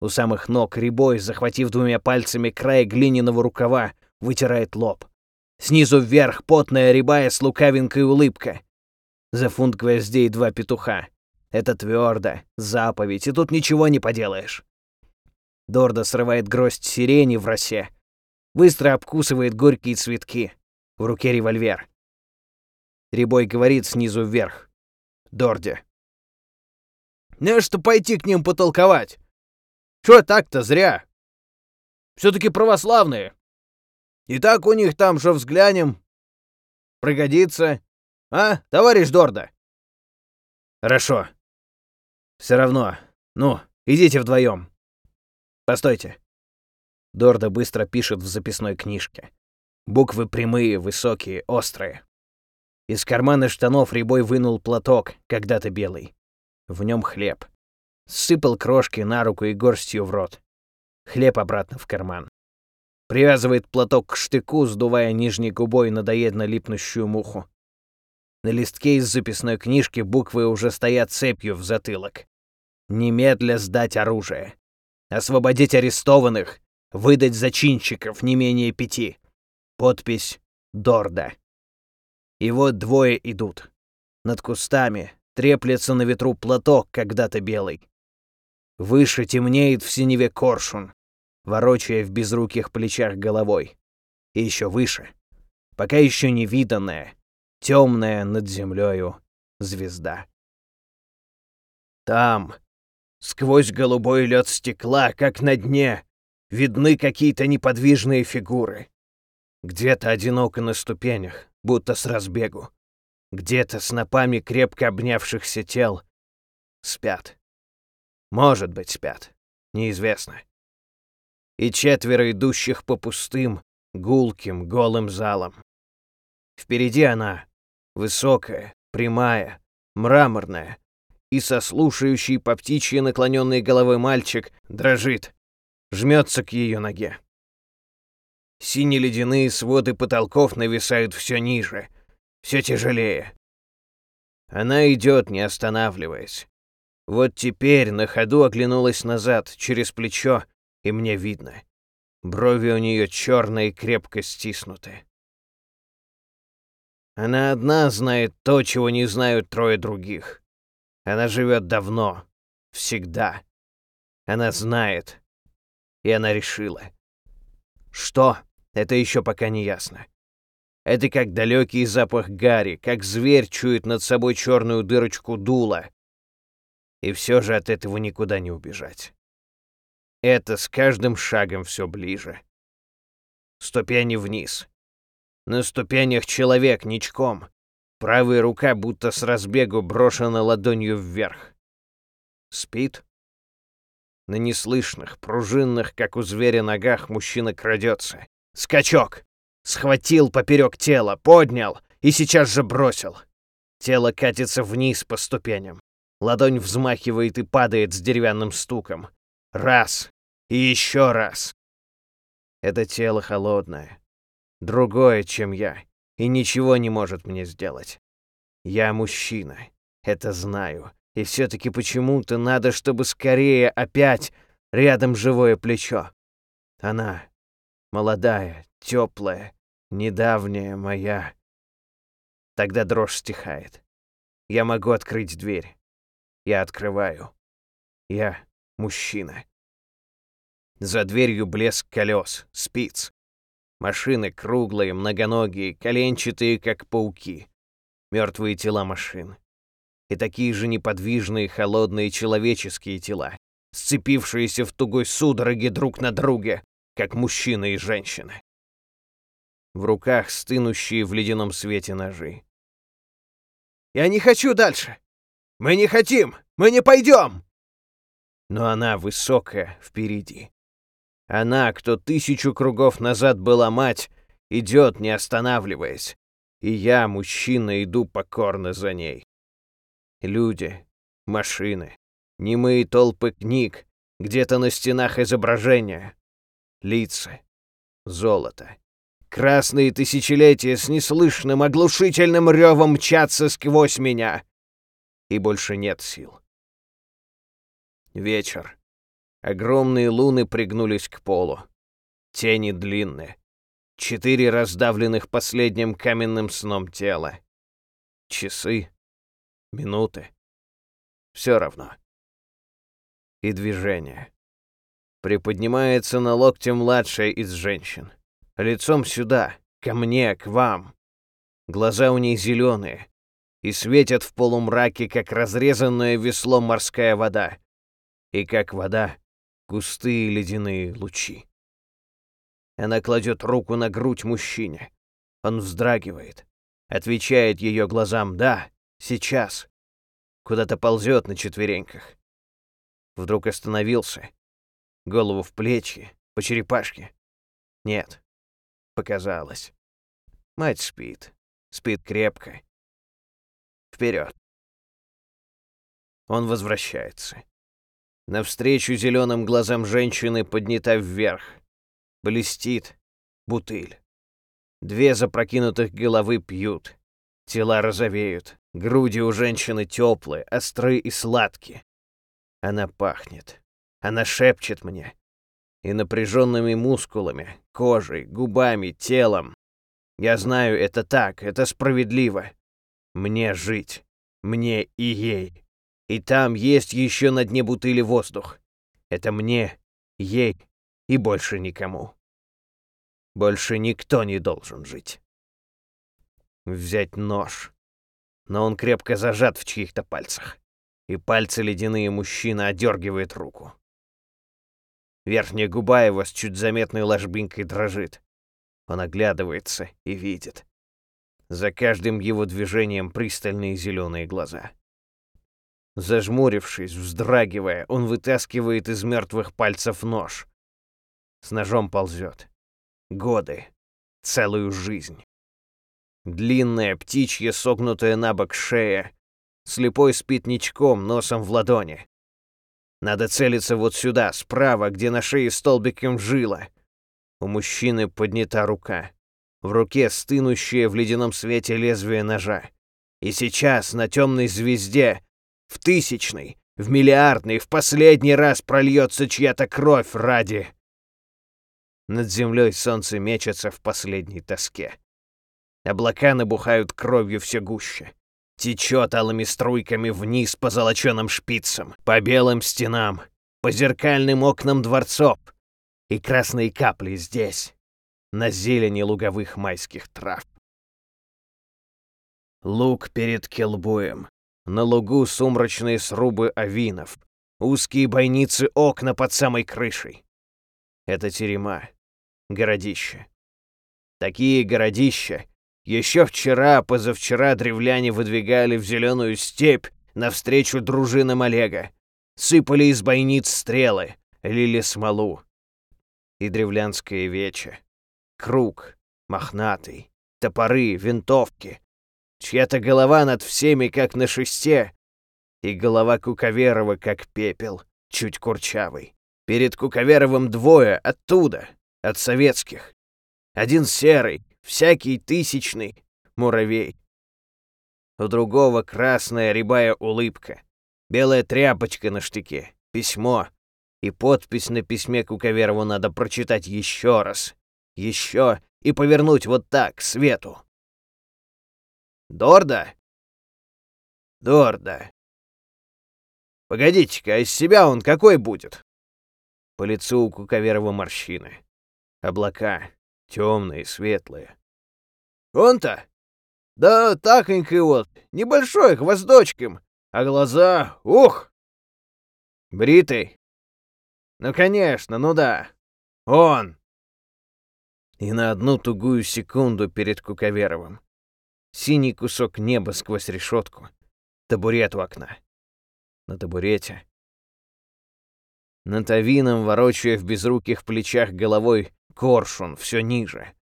У самых ног Рябой, захватив двумя пальцами край глиняного рукава, вытирает лоб. Снизу вверх потная рябая с лукавинкой улыбка. За фунт гвоздей два петуха. Это твердо, заповедь, и тут ничего не поделаешь. Дорда срывает гроздь сирени в росе. Быстро обкусывает горькие цветки. В руке револьвер. Рябой говорит снизу вверх. Дорде. «Не что пойти к ним потолковать. Что так-то зря? Все-таки православные. И так у них там же взглянем. Пригодится. А, товарищ Дорда? Хорошо. Все равно. Ну, идите вдвоем. Постойте. Дорда быстро пишет в записной книжке. Буквы прямые, высокие, острые. Из кармана штанов Рябой вынул платок, когда-то белый. В нем хлеб. Сыпал крошки на руку и горстью в рот. Хлеб обратно в карман. Привязывает платок к штыку, сдувая нижней губой надоедно липнущую муху. На листке из записной книжки буквы уже стоят цепью в затылок. Немедля сдать оружие. Освободить арестованных. Выдать зачинщиков не менее пяти. Подпись «Дорда». И вот двое идут. Над кустами треплется на ветру платок, когда-то белый. Выше темнеет в синеве коршун, ворочая в безруких плечах головой. И еще выше, пока еще не виданная, темная над землею звезда. Там, сквозь голубой лед стекла, как на дне, видны какие-то неподвижные фигуры. Где-то одиноко на ступенях, будто с разбегу. Где-то снопами крепко обнявшихся тел спят. Может быть, спят. Неизвестно. И четверо идущих по пустым, гулким, голым залам. Впереди она, высокая, прямая, мраморная, и со слушающей по птичьи наклоненной головой мальчик дрожит, жмется к ее ноге. Сине-ледяные своды потолков нависают все ниже, все тяжелее. Она идет, не останавливаясь. Вот теперь на ходу оглянулась назад, через плечо, и мне видно. Брови у нее черные и крепко стиснуты. Она одна знает то, чего не знают трое других. Она живет давно, всегда. Она знает, и она решила. Что? Это еще пока не ясно. Это как далекий запах гари, как зверь чует над собой черную дырочку дула. И все же от этого никуда не убежать. Это с каждым шагом все ближе. Ступени вниз. На ступенях человек ничком. Правая рука будто с разбегу брошена ладонью вверх. Спит. На неслышных, пружинных, как у зверя, ногах мужчина крадется. Скачок! Схватил поперек тела, поднял и сейчас же бросил. Тело катится вниз по ступеням. Ладонь взмахивает и падает с деревянным стуком. Раз. И еще раз. Это тело холодное. Другое, чем я. И ничего не может мне сделать. Я мужчина. Это знаю. И все-таки почему-то надо, чтобы скорее опять рядом живое плечо. Она молодая, теплая, недавняя моя. Тогда дрожь стихает. Я могу открыть дверь. Я открываю. Я мужчина. За дверью блеск колес, спиц. Машины круглые, многоногие, коленчатые, как пауки. Мертвые тела машин. И такие же неподвижные, холодные человеческие тела, сцепившиеся в тугой судороге друг на друге, как мужчина и женщина. В руках стынущие в ледяном свете ножи. «Я не хочу дальше! Мы не хотим! Мы не пойдем!» Но она высокая впереди. Она, кто тысячу кругов назад была мать, идет, не останавливаясь. И я, мужчина, иду покорно за ней. Люди, машины, немые толпы книг, где-то на стенах изображения лица, золото. Красные тысячелетия с неслышным оглушительным ревом мчатся сквозь меня. И больше нет сил. Вечер. Огромные луны пригнулись к полу. Тени длинные. Четыре раздавленных последним каменным сном тела. Часы. Минуты. Все равно. И движение. Приподнимается на локте младшая из женщин. Лицом сюда, ко мне, к вам. Глаза у ней зеленые и светят в полумраке, как разрезанное весло морская вода. И как вода, густые ледяные лучи. Она кладет руку на грудь мужчине. Он вздрагивает. Отвечает ее глазам «Да, сейчас». Куда-то ползет на четвереньках. Вдруг остановился. Голову в плечи, по черепашке. Нет, показалось. Мать спит. Спит крепко. Вперед. Он возвращается. Навстречу зеленым глазам женщины поднята вверх. Блестит бутыль. Две запрокинутых головы пьют. Тела розовеют. Груди у женщины теплые, острые и сладкие. Она пахнет. Она шепчет мне. И напряженными мускулами, кожей, губами, телом. Я знаю, это так, это справедливо. Мне жить. Мне и ей. И там есть еще на дне бутыли воздух. Это мне, ей и больше никому. Больше никто не должен жить. Взять нож. Но он крепко зажат в чьих-то пальцах. И пальцы ледяные мужчина одергивает руку. Верхняя губа его с чуть заметной ложбинкой дрожит. Он оглядывается и видит. За каждым его движением пристальные зеленые глаза. Зажмурившись, вздрагивая, он вытаскивает из мертвых пальцев нож. С ножом ползет. Годы. Целую жизнь. Длинная, птичья, согнутая на бок шея. Слепой спит ничком, носом в ладони. Надо целиться вот сюда, справа, где на шее столбиком жила. У мужчины поднята рука. В руке стынущее в ледяном свете лезвие ножа. И сейчас на темной звезде, в тысячный, в миллиардный, в последний раз прольется чья-то кровь ради. Над землей солнце мечется в последней тоске. Облака набухают кровью все гуще. Течет алыми струйками вниз по золоченым шпицам, по белым стенам, по зеркальным окнам дворцов, и красные капли здесь, на зелени луговых майских трав. Луг перед Келбуем. На лугу сумрачные срубы авинов, узкие бойницы окна под самой крышей. Это терема, городище. Такие городища еще вчера, позавчера древляне выдвигали в зеленую степь навстречу дружинам Олега. Сыпали из бойниц стрелы, лили смолу, и древлянское вече. Круг, мохнатый, топоры, винтовки. Чья-то голова над всеми, как на шесте, и голова Куковерова, как пепел, чуть курчавый. Перед Куковеровым двое оттуда, от советских. Один серый, всякий тысячный, муравей. У другого красная рябая улыбка, белая тряпочка на штыке, письмо, и подпись на письме Куковерову надо прочитать еще раз. Еще и повернуть вот так, к свету. Дорда? Дорда. Погодите-ка, а из себя он какой будет? По лицу у Куковерова морщины. Облака. Темные, светлые. Он-то? Да таконький вот, небольшой, хвосточком. А глаза, ух! Бритый, ну, конечно, ну да. Он. И на одну тугую секунду перед Куковеровым. Синий кусок неба сквозь решетку. Табурет у окна. На табурете. Над авином, ворочая в безруких плечах головой, коршун все ниже.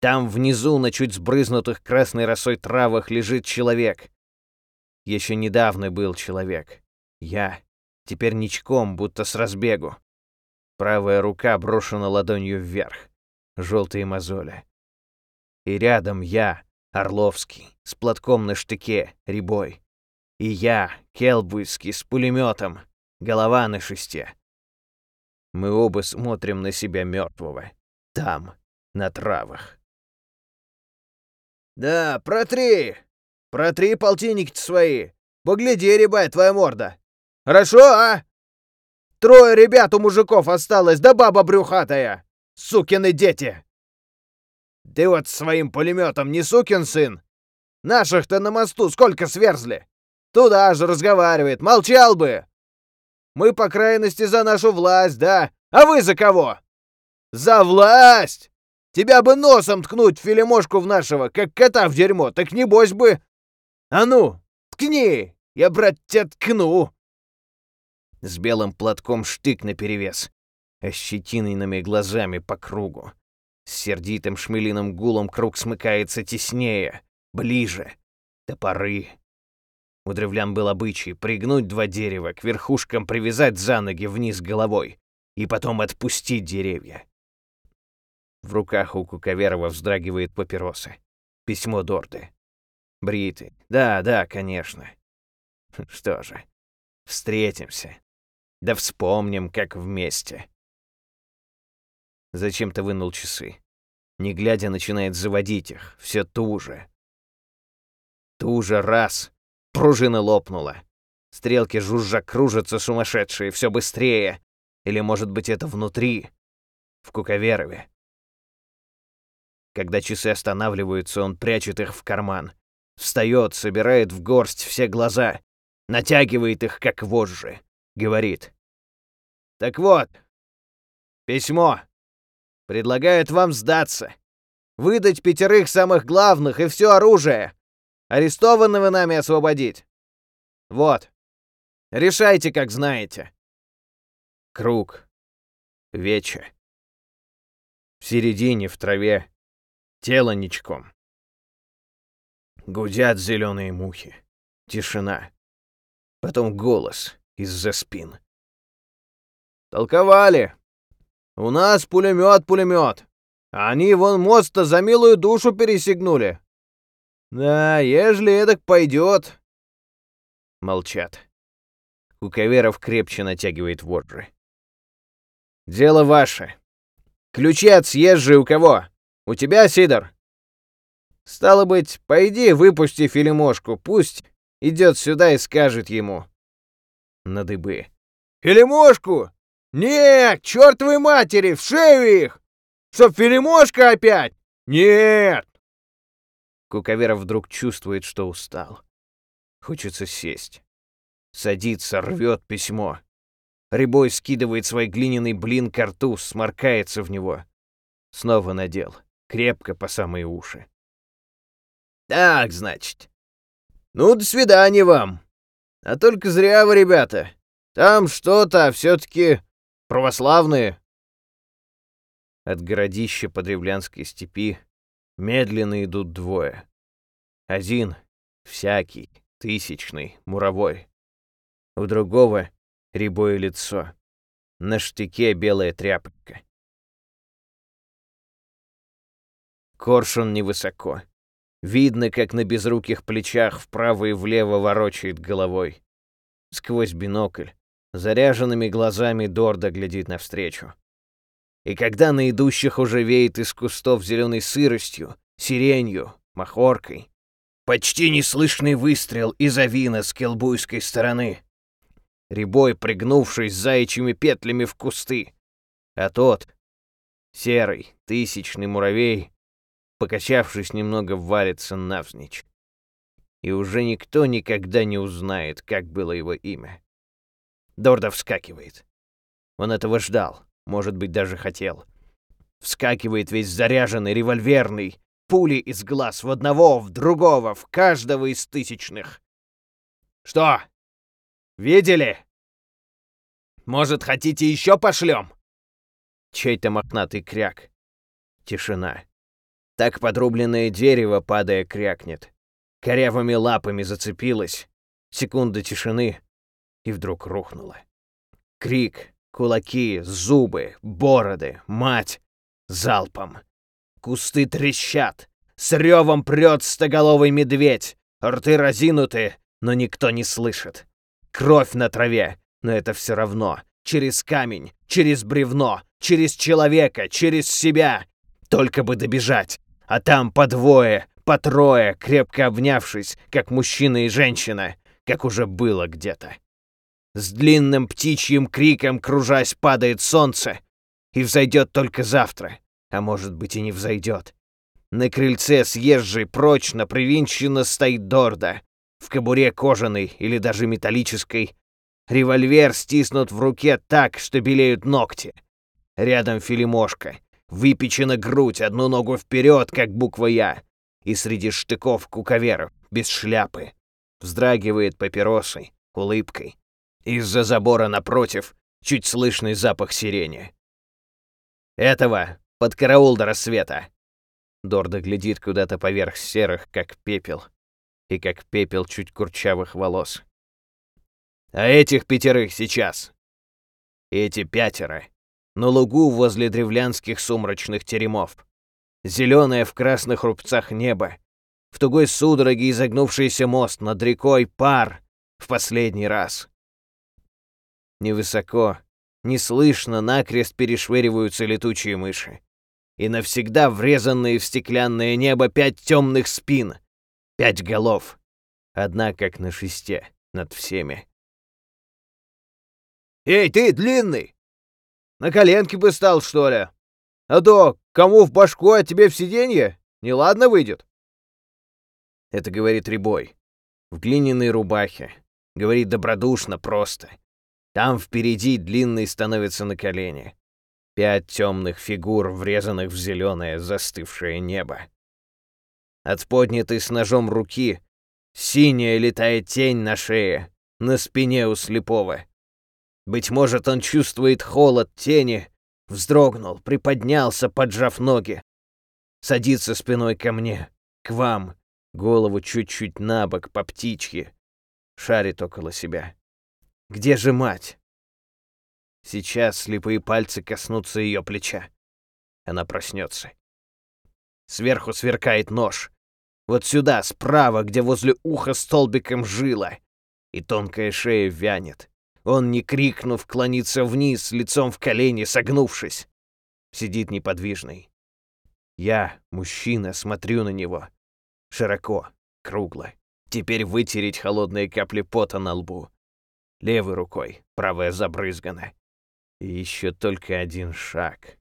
Там внизу, на чуть сбрызнутых красной росой травах, лежит человек. Еще недавно был человек. Я. Теперь ничком, будто с разбегу. Правая рука брошена ладонью вверх. Желтые мозоли. И рядом я, Орловский, с платком на штыке, ребой. И я, Келбуйский, с пулеметом, голова на шесте. Мы оба смотрим на себя мертвого. Там, на травах. «Да, протри! Протри полтинники свои! Погляди, ребят, твоя морда! Хорошо, а?» Трое ребят у мужиков осталось, да баба брюхатая! Сукины дети!» «Ты вот своим пулеметом не сукин сын? Наших-то на мосту сколько сверзли? Туда же разговаривает, молчал бы! Мы, по крайности, за нашу власть, да? А вы за кого?» «За власть! Тебя бы носом ткнуть филимошку в нашего, как кота в дерьмо, так небось бы... А ну, ткни! Я, брат, тебя ткну!» С белым платком штык наперевес, ощетиненными глазами по кругу. С сердитым шмелиным гулом круг смыкается теснее, ближе. Топоры. У древлян был обычай пригнуть два дерева, к верхушкам привязать за ноги вниз головой и потом отпустить деревья. В руках у Куковерова вздрагивает папироса. Письмо Дорды. Бриты. Да, да, конечно. Что же, встретимся. Да вспомним, как вместе. Зачем-то вынул часы. Не глядя, начинает заводить их. Все туже. Туже раз. Пружина лопнула. Стрелки жужжа кружатся сумасшедшие, все быстрее. Или, может быть, это внутри, в Куковерове. Когда часы останавливаются, он прячет их в карман. Встает, собирает в горсть все глаза, натягивает их, как вожжи. Говорит. «Так вот, письмо. Предлагают вам сдаться. Выдать пятерых самых главных и все оружие. Арестованного нами освободить. Вот. Решайте, как знаете». Круг. Вече. В середине, в траве, тело ничком. Гудят зеленые мухи. Тишина. Потом голос из-за спин. Толковали. У нас пулемет, пулемет. Они вон мост-то за милую душу пересигнули. Да, ежели эдак пойдет. Молчат. Куковеров крепче натягивает вожжи. Дело ваше. Ключи от съезжей у кого? У тебя, Сидор? Стало быть, пойди выпусти Филимошку, пусть идет сюда и скажет ему. На дыбы. Филимошку? Нет, чертовой матери, в шею их! Чтоб Филимошка опять! Нет! Куковеров вдруг чувствует, что устал. Хочется сесть. Садится, рвет письмо. Рябой скидывает свой глиняный блин к рту, сморкается в него. Снова надел. Крепко по самые уши. «Так, значит. Ну, до свидания вам. А только зря вы, ребята. Там что-то, а все-таки православные». От городища по древлянской степи медленно идут двое. Один — всякий, тысячный, муровой. У другого рябое лицо. На штыке белая тряпка. Коршун невысоко. Видно, как на безруких плечах вправо и влево ворочает головой. Сквозь бинокль, заряженными глазами Дорда глядит навстречу. И когда на идущих уже веет из кустов зеленой сыростью, сиренью, махоркой, почти неслышный выстрел из авина с келбуйской стороны. Рябой, пригнувшись заячьими петлями в кусты. А тот, серый, тысячный муравей, покачавшись немного, валится навзничь. И уже никто никогда не узнает, как было его имя. Дорда вскакивает. Он этого ждал, может быть, даже хотел. Вскакивает весь заряженный, револьверный, пули из глаз в одного, в другого, в каждого из тысячных. «Что?» Видели? Может, хотите еще пошлем?» Чей-то мохнатый кряк. Тишина. Так подрубленное дерево, падая, крякнет. Корявыми лапами зацепилось. Секунда тишины. И вдруг рухнуло. Крик, кулаки, зубы, бороды, мать. Залпом. Кусты трещат. С ревом прет стоголовый медведь. Рты разинуты, но никто не слышит. Кровь на траве, но это все равно. Через камень, через бревно, через человека, через себя. Только бы добежать. А там по двое, по трое, крепко обнявшись, как мужчина и женщина, как уже было где-то. С длинным птичьим криком, кружась, падает солнце. И взойдет только завтра. А может быть и не взойдет. На крыльце съезжей прочно привинченно стоит Дорда в кобуре кожаной или даже металлической. Револьвер стиснут в руке так, что белеют ногти. Рядом Филимошка. Выпечена грудь, одну ногу вперед, как буква «Я». И среди штыков куковер, без шляпы. Вздрагивает папиросой, улыбкой. Из-за забора напротив чуть слышный запах сирени. «Этого под караул до рассвета!» Дорда глядит куда-то поверх серых, как пепел, и как пепел чуть курчавых волос. «А этих пятерых сейчас!» Эти пятеро на лугу возле древлянских сумрачных теремов. Зеленое в красных рубцах небо, в тугой судороге изогнувшийся мост над рекой пар в последний раз. Невысоко, неслышно накрест перешвыриваются летучие мыши. И навсегда врезанные в стеклянное небо пять темных спин, пять голов, одна как на шесте над всеми. «Эй, ты, длинный! На коленке бы стал, что ли? А то кому в башку, а тебе в сиденье? Неладно выйдет?» Это говорит Рябой. В глиняной рубахе. Говорит добродушно, просто. Там впереди длинный становится на колени. Пять темных фигур, врезанных в зеленое застывшее небо. От поднятой с ножом руки синяя летает тень на шее, на спине у слепого. Быть может, он чувствует холод тени, вздрогнул, приподнялся, поджав ноги. Садится спиной ко мне, к вам, голову чуть-чуть на бок, по птичьи. Шарит около себя. Где же мать? Сейчас слепые пальцы коснутся ее плеча. Она проснется. Сверху сверкает нож. Вот сюда, справа, где возле уха столбиком жила. И тонкая шея вянет. Он, не крикнув, клонится вниз, лицом в колени, согнувшись. Сидит неподвижный. Я, мужчина, смотрю на него. Широко, кругло. Теперь вытереть холодные капли пота на лбу. Левой рукой, правая забрызгана. И еще только один шаг.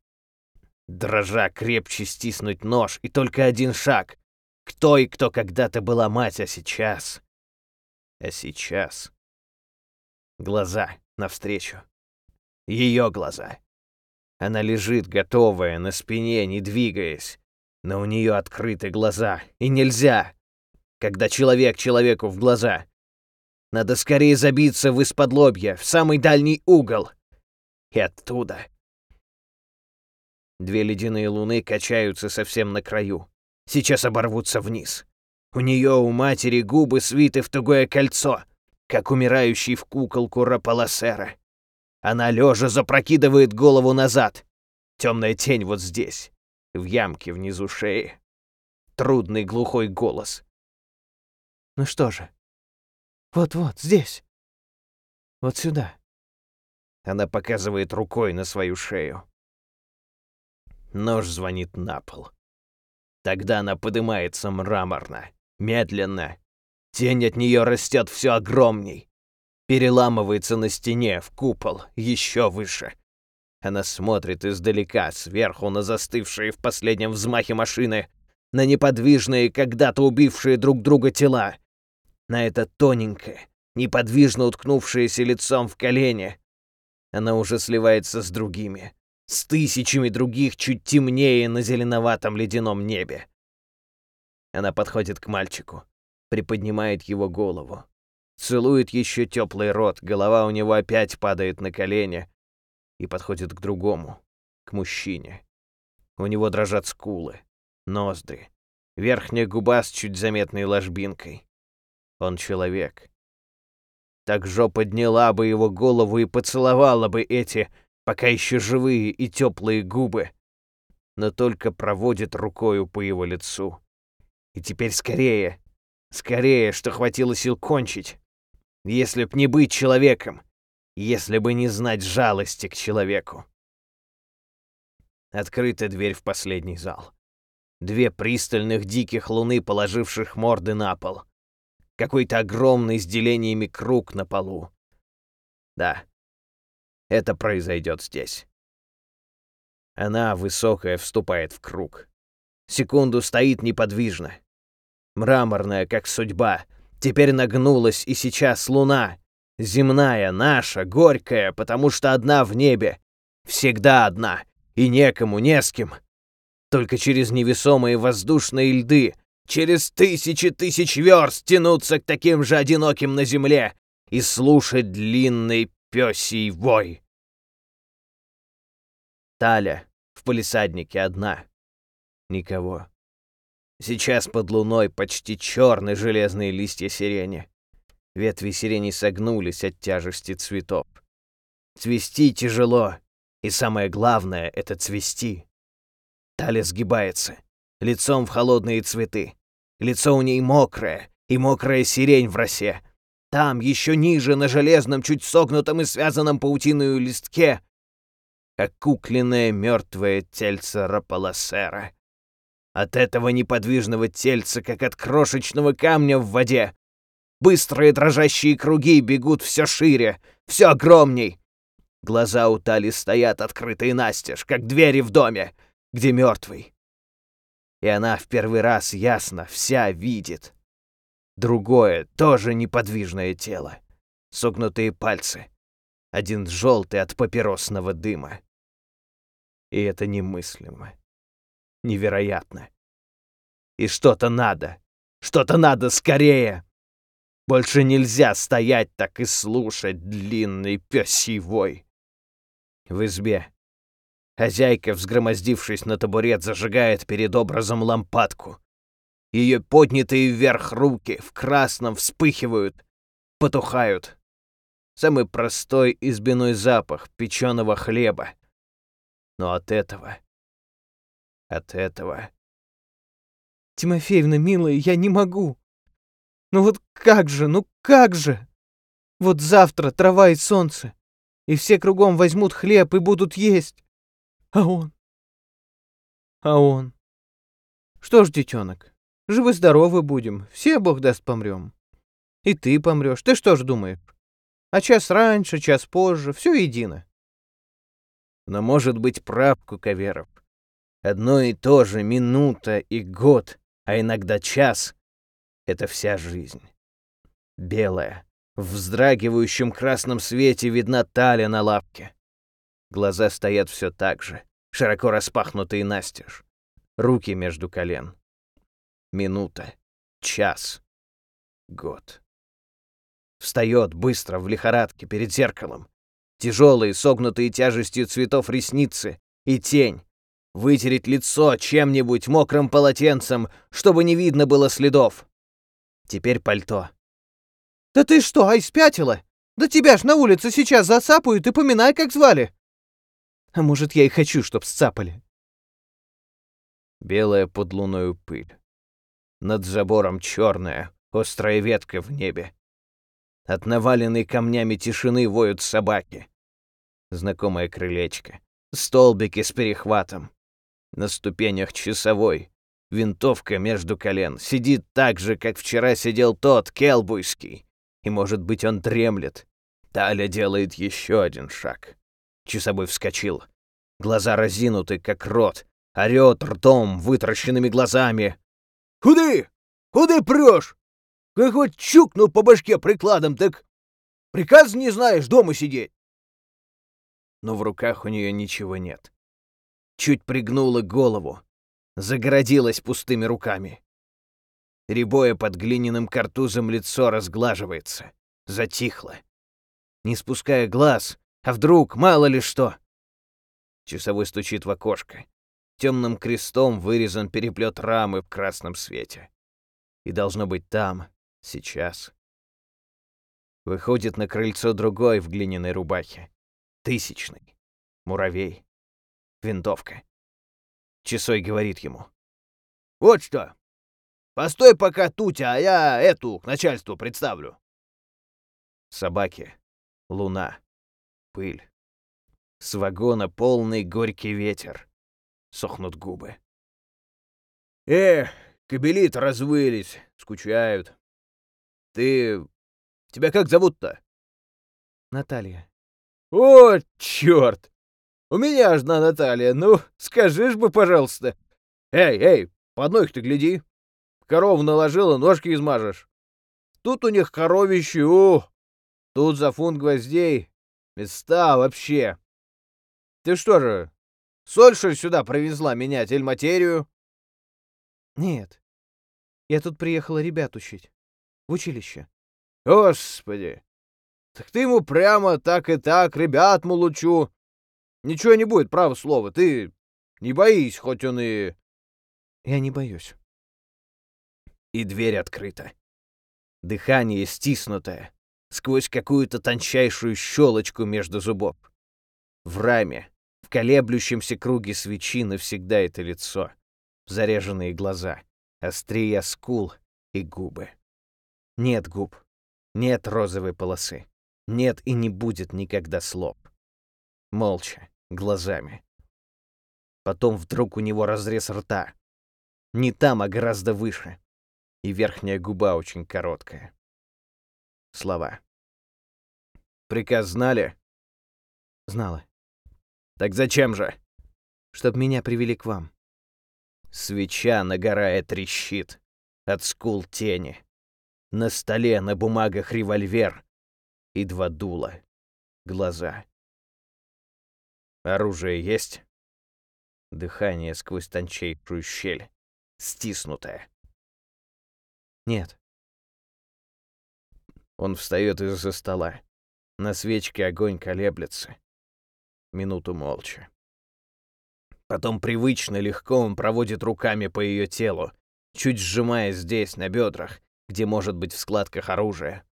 Дрожа крепче стиснуть нож, и только один шаг. К той, кто когда-то была мать, а сейчас... А сейчас... Глаза навстречу. Ее глаза. Она лежит, готовая, на спине, не двигаясь. Но у нее открыты глаза, и нельзя, когда человек человеку в глаза. Надо скорее забиться в из-под лобья, в самый дальний угол. И оттуда. Две ледяные луны качаются совсем на краю. Сейчас оборвутся вниз. У нее, у матери, губы свиты в тугое кольцо, как умирающий в куколку Раполосера. Она лежа запрокидывает голову назад. Темная тень вот здесь, в ямке внизу шеи. Трудный глухой голос. «Ну что же, вот-вот, здесь. Вот сюда. Она показывает рукой на свою шею. Нож звонит на пол. Тогда она поднимается мраморно, медленно. Тень от нее растет все огромней. Переламывается на стене, в купол, еще выше. Она смотрит издалека, сверху на застывшие в последнем взмахе машины, на неподвижные, когда-то убившие друг друга тела, на это тоненькое, неподвижно уткнувшееся лицом в колени. Она уже сливается с другими, с тысячами других чуть темнее на зеленоватом ледяном небе. Она подходит к мальчику, приподнимает его голову, целует еще теплый рот, голова у него опять падает на колени и подходит к другому, к мужчине. У него дрожат скулы, ноздри, верхняя губа с чуть заметной ложбинкой. Он человек. Так Жо подняла бы его голову и поцеловала бы эти, пока еще живые и теплые губы, но только проводит рукою по его лицу. И теперь скорее, скорее, что хватило сил кончить. Если б не быть человеком, если бы не знать жалости к человеку. Открыта дверь в последний зал. Две пристальных диких луны, положивших морды на пол какой-то огромный с делениями круг на полу. Да, это произойдет здесь. Она, высокая, вступает в круг. Секунду стоит неподвижно. Мраморная, как судьба, теперь нагнулась, и сейчас луна. Земная, наша, горькая, потому что одна в небе. Всегда одна. И некому, не с кем. Только через невесомые воздушные льды, через тысячи тысяч верст тянуться к таким же одиноким на земле и слушать длинный пёсий вой. Таля в полисаднике одна. Никого. Сейчас под луной почти черные железные листья сирени. Ветви сирени согнулись от тяжести цветов. Цвести тяжело, и самое главное — это цвести. Таля сгибается, лицом в холодные цветы. Лицо у ней мокрое, и мокрая сирень в росе. Там, еще ниже, на железном, чуть согнутом и связанном паутиною листке, окукленное мертвое тельце Раполосера. От этого неподвижного тельца, как от крошечного камня в воде, быстрые дрожащие круги бегут все шире, все огромней. Глаза у Тали стоят открытые настежь, как двери в доме, где мертвый. И она в первый раз ясно вся видит. Другое, тоже неподвижное тело. Согнутые пальцы. Один желтый от папиросного дыма. И это немыслимо. Невероятно. И что-то надо. Что-то надо скорее. Больше нельзя стоять так и слушать длинный пёсий вой. В избе. Хозяйка, взгромоздившись на табурет, зажигает перед образом лампадку. Ее поднятые вверх руки в красном вспыхивают, потухают. Самый простой избиной запах печеного хлеба. Но от этого... От этого... Тимофеевна, милая, я не могу. Ну вот как же, ну как же? Вот завтра трава и солнце, и все кругом возьмут хлеб и будут есть. А он? А он? Что ж, детенок, живы-здоровы будем, все, бог даст, помрем. И ты помрешь, ты что ж думаешь? А час раньше, час позже, все едино. Но может быть прав Куковеров. Одно и то же минута и год, а иногда час — это вся жизнь. Белая, в вздрагивающем красном свете видна талия на лапке. Глаза стоят все так же, широко распахнутые настежь. Руки между колен. Минута, час, год. Встает быстро, в лихорадке, перед зеркалом. Тяжелые, согнутые тяжестью цветов ресницы и тень. Вытереть лицо чем-нибудь мокрым полотенцем, чтобы не видно было следов. Теперь пальто. «Да ты что, ай, спятила? Да тебя ж на улице сейчас засапают и поминай, как звали!» А может, я и хочу, чтоб сцапали. Белая под луною пыль. Над забором черная, острая ветка в небе. От наваленной камнями тишины воют собаки. Знакомое крылечко. Столбики с перехватом. На ступенях часовой. Винтовка между колен. Сидит так же, как вчера сидел тот, Келбуйский. И, может быть, он дремлет. Таля делает еще один шаг. Часовой вскочил. Глаза разинуты, как рот. Орёт ртом, вытращенными глазами. «Куды? Куды прешь? Как вот чукну по башке прикладом, так приказ не знаешь дома сидеть!» Но в руках у нее ничего нет. Чуть пригнула голову, загородилась пустыми руками. Рябое под глиняным картузом лицо разглаживается, затихло. Не спуская глаз, а вдруг, мало ли что? Часовой стучит в окошко. Темным крестом вырезан переплет рамы в красном свете. И должно быть там, сейчас. Выходит на крыльцо другой в глиняной рубахе. Тысячный. Муравей. Винтовка. Часой говорит ему. «Вот что! Постой пока тут, а я эту к начальству представлю». Собаки. Луна пыль. С вагона полный горький ветер. Сохнут губы. Эх, кобелит развылись, скучают. Ты... Тебя как зовут-то? Наталья. О, черт! У меня жена Наталья, ну, скажи ж бы, пожалуйста. Эй, эй, под ноги ты гляди. Корову наложила, ножки измажешь. Тут у них коровище, о! Тут за фунт гвоздей Места вообще. Ты что же, Соль, что ли, сюда привезла менять или материю?» Нет. Я тут приехала ребят учить. В училище. «Господи! Так ты ему прямо так и так, ребят, мол, учу. Ничего не будет, право слово. Ты не боись, хоть он и...» Я не боюсь. И дверь открыта. Дыхание стиснутое, сквозь какую-то тончайшую щелочку между зубов. В раме, в колеблющемся круге свечи навсегда это лицо, заряженные глаза, острия скул и губы. Нет губ, нет розовой полосы, нет и не будет никогда слов. Молча, глазами. Потом вдруг у него разрез рта. Не там, а гораздо выше. И верхняя губа очень короткая. Слова. «Приказ знали?» Знала. «Так зачем же?» Чтоб меня привели к вам. Свеча, нагорая, трещит. От скул тени. На столе на бумагах револьвер. И два дула. Глаза. Оружие есть? Дыхание сквозь тончайшую щель. Стиснутое. Нет. Он встает из-за стола. На свечке огонь колеблется. Минуту молча. Потом привычно легко он проводит руками по ее телу, чуть сжимая здесь, на бедрах, где может быть в складках оружие.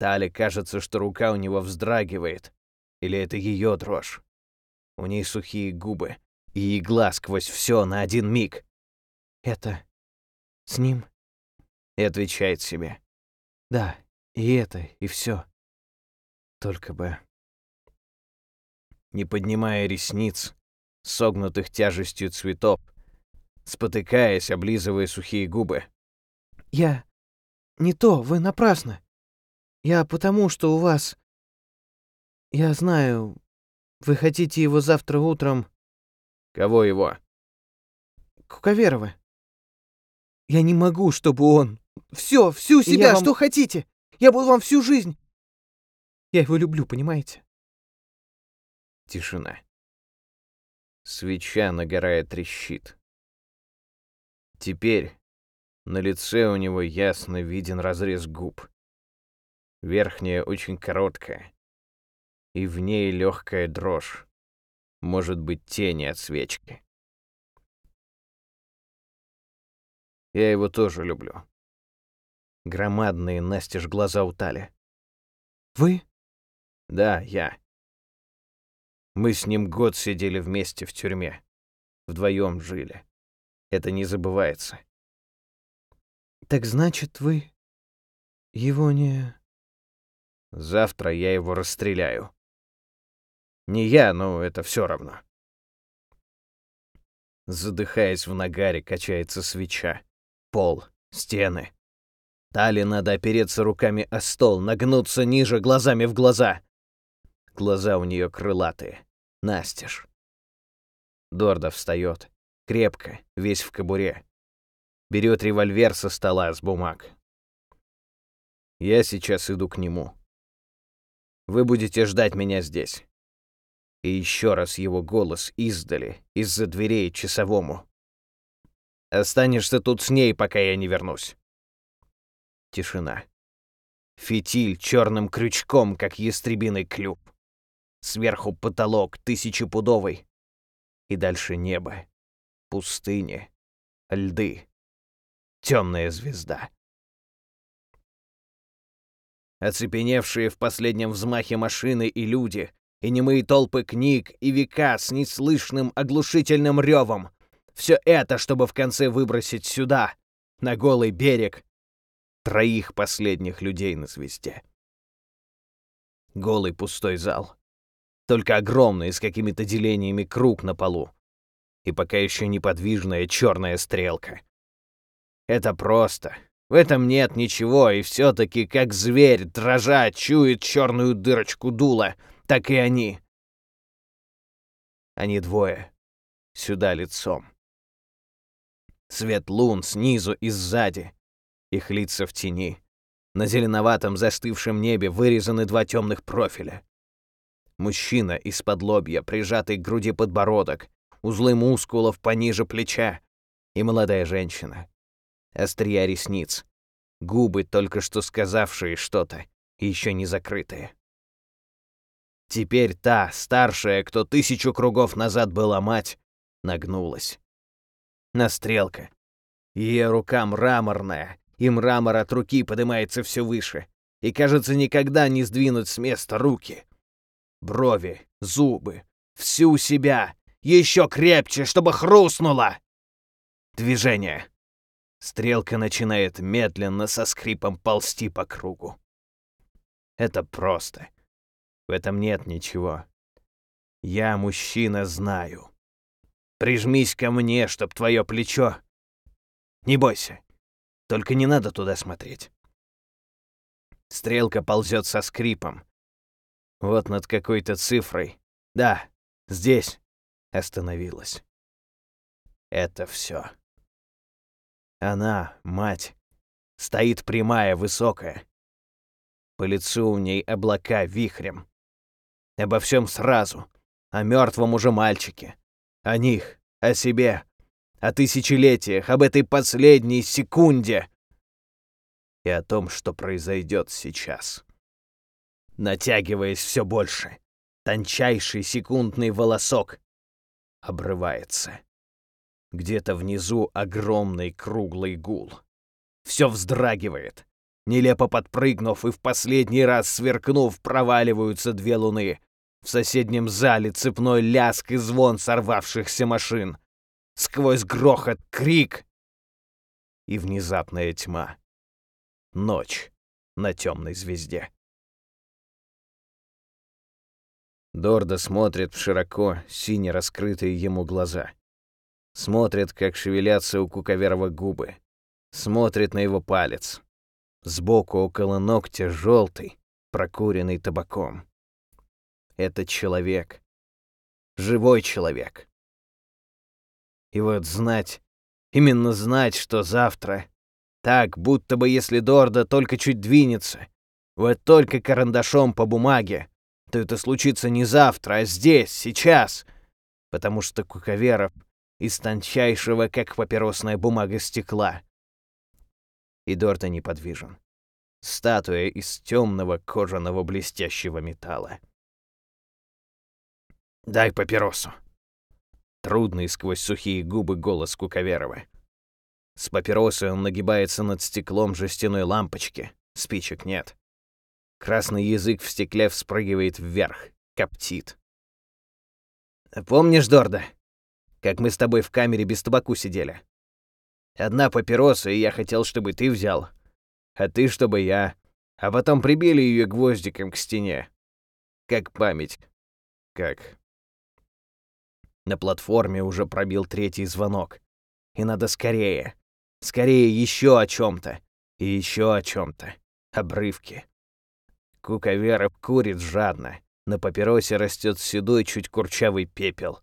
Тали кажется, что рука у него вздрагивает. Или это ее дрожь. У ней сухие губы и игла сквозь все на один миг. Это с ним? И отвечает себе. Да, и это, и все. Только бы... Не поднимая ресниц, согнутых тяжестью цветов, спотыкаясь, облизывая сухие губы. Я... Не то, вы напрасно. Я потому, что у вас... Я знаю, вы хотите его завтра утром... Кого его? Куковерова. Я не могу, чтобы он... Все, всю себя, вам... что хотите. Я буду вам всю жизнь. Я его люблю, понимаете? Тишина. Свеча, нагорая, трещит. Теперь на лице у него ясно виден разрез губ. Верхняя очень короткая, и в ней легкая дрожь. Может быть, тени от свечки. Я его тоже люблю. Громадные настежь глаза у Тали. Вы? Да, я. Мы с ним год сидели вместе в тюрьме. Вдвоем жили. Это не забывается. Так значит, вы его не... Завтра я его расстреляю. Не я, но это все равно. Задыхаясь в нагаре, качается свеча. Пол, стены. Тали надо опереться руками о стол, нагнуться ниже, глазами в глаза. Глаза у нее крылатые. Настежь. Дорда встает. Крепко, весь в кобуре. Берет револьвер со стола с бумаг. Я сейчас иду к нему. Вы будете ждать меня здесь. И еще раз его голос издали, из-за дверей часовому. Останешься тут с ней, пока я не вернусь. Тишина. Фитиль черным крючком, как ястребиный клюв. Сверху потолок тысячепудовый. И дальше небо. Пустыни. Льды. Темная звезда. Оцепеневшие в последнем взмахе машины и люди, и немые толпы книг, и века с неслышным оглушительным ревом. Все это, чтобы в конце выбросить сюда, на голый берег, троих последних людей на звезде. Голый пустой зал. Только огромный, с какими-то делениями круг на полу. И пока еще неподвижная черная стрелка. Это просто, в этом нет ничего, и все-таки как зверь, дрожа, чует черную дырочку дула, так и они. Они двое. Сюда лицом. Свет лун снизу и сзади. Их лица в тени. На зеленоватом застывшем небе вырезаны два темных профиля. Мужчина из-под лобья, прижатый к груди подбородок, узлы мускулов пониже плеча. И молодая женщина. Острия ресниц. Губы, только что сказавшие что-то, еще не закрытые. Теперь та, старшая, кто тысячу кругов назад была мать, нагнулась. На стрелка. Ее рука мраморная, и мрамор от руки поднимается все выше. И, кажется, никогда не сдвинуть с места руки. Брови, зубы, всю себя, еще крепче, чтобы хрустнуло. Движение. Стрелка начинает медленно со скрипом ползти по кругу. Это просто. В этом нет ничего. Я, мужчина, знаю. Прижмись ко мне, чтоб твое плечо... Не бойся. Только не надо туда смотреть. Стрелка ползет со скрипом. Вот над какой-то цифрой. Да, здесь. Остановилась. Это все. Она, мать, стоит прямая, высокая. По лицу у ней облака вихрем. Обо всем сразу. О мертвом уже мальчике. О них, о себе, о тысячелетиях, об этой последней секунде. И о том, что произойдет сейчас. Натягиваясь все больше, тончайший секундный волосок обрывается. Где-то внизу огромный круглый гул. Все вздрагивает. Нелепо подпрыгнув и в последний раз сверкнув, проваливаются две луны. В соседнем зале цепной ляск и звон сорвавшихся машин. Сквозь грохот крик и внезапная тьма. Ночь на темной звезде. Дорда смотрит в широко, сине раскрытые ему глаза. Смотрит, как шевелятся у Куковерова губы. Смотрит на его палец. Сбоку около ногтя желтый, прокуренный табаком. Это человек. Живой человек. И вот знать, именно знать, что завтра, так, будто бы если Дорда только чуть двинется, вот только карандашом по бумаге, то это случится не завтра, а здесь, сейчас, потому что Куковеров — из тончайшего, как папиросная бумага, стекла. И Дорта неподвижен. Статуя из темного кожаного блестящего металла. «Дай папиросу!» Трудный сквозь сухие губы голос Куковерова. С папиросой он нагибается над стеклом жестяной лампочки. Спичек нет. Красный язык в стекле вспрыгивает вверх, коптит. «Помнишь, Дорда?» как мы с тобой в камере без табаку сидели. Одна папироса, и я хотел, чтобы ты взял. А ты, чтобы я. А потом прибили ее гвоздиком к стене. Как память. Как. На платформе уже пробил третий звонок. И надо скорее. Скорее еще о чем-то. И еще о чем-то. Обрывки. Куковеров курит жадно. На папиросе растет седой, чуть курчавый пепел.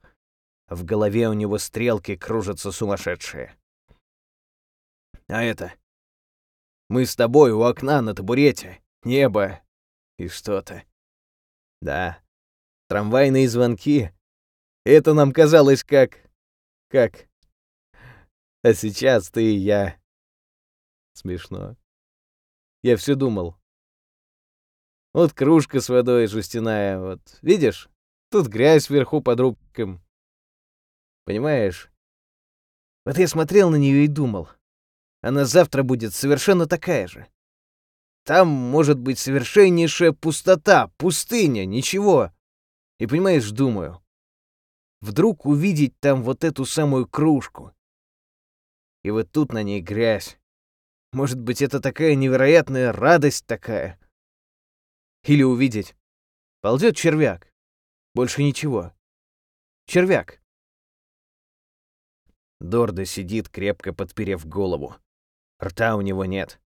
В голове у него стрелки кружатся сумасшедшие. А это... Мы с тобой у окна на табурете, небо и что-то. Да, трамвайные звонки. Это нам казалось как... как... А сейчас ты и я. Смешно. Я все думал. Вот кружка с водой жестяная, вот. Видишь? Тут грязь вверху под рубком. Понимаешь? Вот я смотрел на нее и думал. Она завтра будет совершенно такая же. Там может быть совершеннейшая пустота, пустыня, ничего. И понимаешь, думаю, вдруг увидеть там вот эту самую кружку. И вот тут на ней грязь. Может быть, это такая невероятная радость такая. Или увидеть. Ползет червяк. Больше ничего. Червяк. Дорда сидит, крепко подперев голову. Рта у него нет.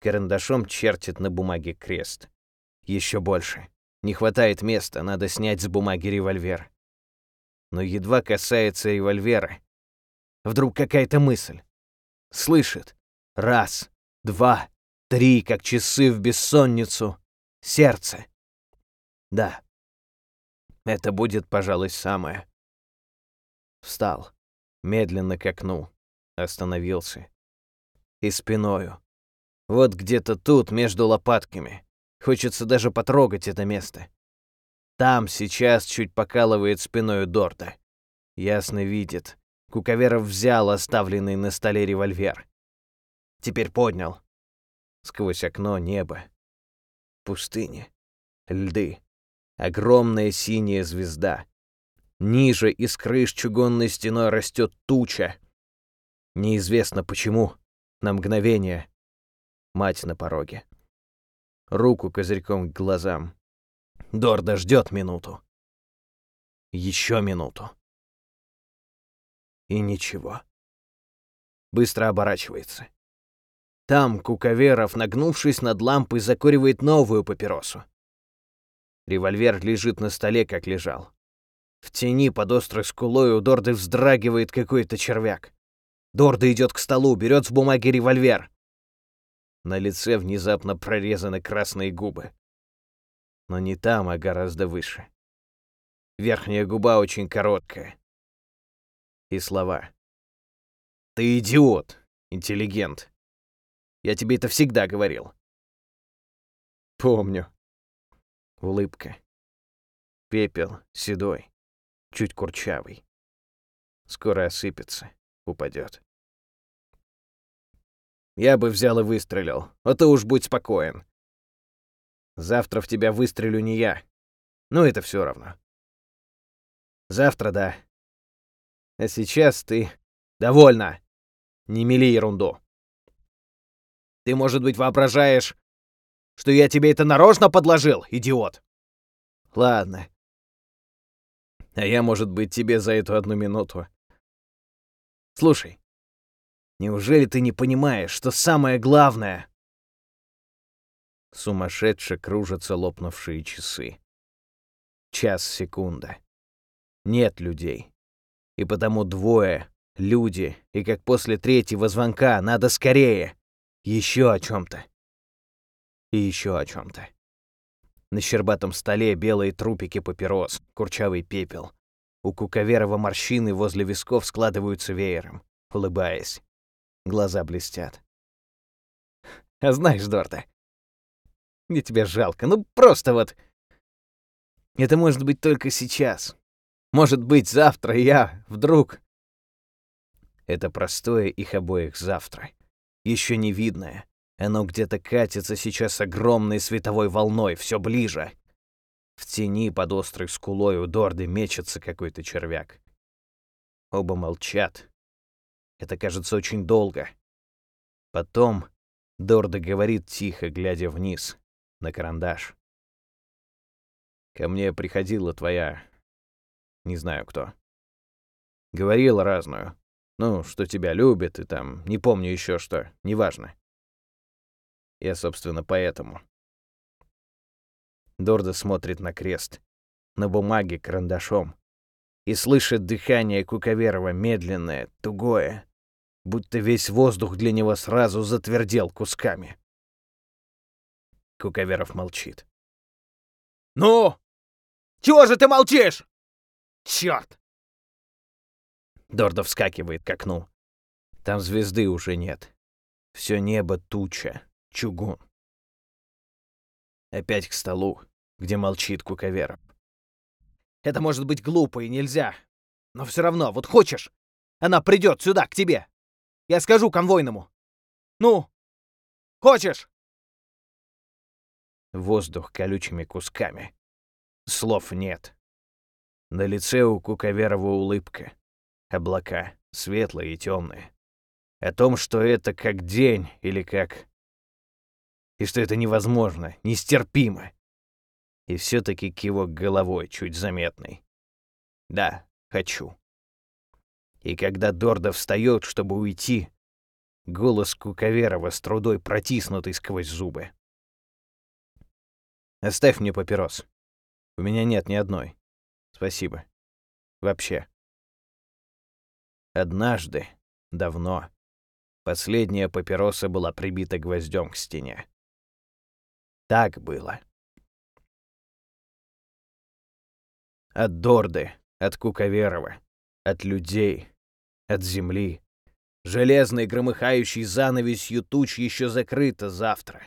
Карандашом чертит на бумаге крест. Еще больше. Не хватает места, надо снять с бумаги револьвер. Но едва касается револьвера. Вдруг какая-то мысль. Слышит. Раз, два, три, как часы в бессонницу. Сердце. Да. Это будет, пожалуй, самое. Встал. Медленно к окну. Остановился. И спиною. Вот где-то тут, между лопатками. Хочется даже потрогать это место. Там сейчас чуть покалывает спиною Дорта. Ясно видит. Куковеров взял оставленный на столе револьвер. Теперь поднял. Сквозь окно небо. Пустыня. Льды. Огромная синяя звезда. Ниже из крыш чугунной стеной растет туча. Неизвестно почему. На мгновение. Мать на пороге. Руку козырьком к глазам. Дорда ждет минуту. Еще минуту. И ничего. Быстро оборачивается. Там Куковеров, нагнувшись над лампой, закуривает новую папиросу. Револьвер лежит на столе, как лежал. В тени под острой скулой у Дорды вздрагивает какой-то червяк. Дорда идет к столу, берет с бумаги револьвер. На лице внезапно прорезаны красные губы. Но не там, а гораздо выше. Верхняя губа очень короткая. И слова. «Ты идиот, интеллигент. Я тебе это всегда говорил». «Помню», Улыбка. Пепел, седой, чуть курчавый. Скоро осыпется, упадет. Я бы взял и выстрелил, а то уж будь спокоен. Завтра в тебя выстрелю не я. Ну, это все равно. Завтра да. А сейчас ты... Довольно. Не мели ерунду. Ты, может быть, воображаешь, что я тебе это нарочно подложил, идиот. Ладно. А я, может быть, тебе за эту одну минуту. Слушай, неужели ты не понимаешь, что самое главное... Сумасшедше кружатся лопнувшие часы. Час, секунда. Нет людей. И потому двое, люди, и как после третьего звонка, надо скорее. Еще о чем то и еще о чем-то. На щербатом столе белые трупики папирос, курчавый пепел. У Куковерова морщины возле висков складываются веером, улыбаясь. Глаза блестят. А знаешь, Дорта, мне тебя жалко, ну просто вот... Это может быть только сейчас. Может быть, завтра я вдруг... Это простое их обоих завтра. Еще не видное, оно где-то катится сейчас огромной световой волной, все ближе. В тени под острой скулой у Дорды мечется какой-то червяк. Оба молчат. Это кажется очень долго. Потом Дорда говорит тихо, глядя вниз, на карандаш. «Ко мне приходила твоя... не знаю кто. Говорила разную. Ну, что тебя любит и там, не помню еще что, неважно. Я, собственно, поэтому. Дорда смотрит на крест, на бумаге карандашом, и слышит дыхание Куковерова медленное, тугое, будто весь воздух для него сразу затвердел кусками. Куковеров молчит. «Ну? Чего же ты молчишь? Черт!» Дорда вскакивает к окну. Там звезды уже нет. Все небо туча чугун. Опять к столу, где молчит Куковеров. Это может быть глупо и нельзя. Но все равно, вот хочешь, она придет сюда, к тебе. Я скажу конвойному. Ну, хочешь? Воздух колючими кусками. Слов нет. На лице у Куковерова улыбка. Облака, светлые и темные. О том, что это как день или как и что это невозможно, нестерпимо. И все-таки кивок головой чуть заметный. Да, хочу. И когда Дорда встает, чтобы уйти, голос Куковерова с трудой протиснутый сквозь зубы. «Оставь мне папирос. У меня нет ни одной. Спасибо. Вообще». Однажды, давно, последняя папироса была прибита гвоздем к стене. Так было. От Дорды, от Куковерова, От людей, от земли. Железной громыхающей занавесью туч еще закрыта завтра.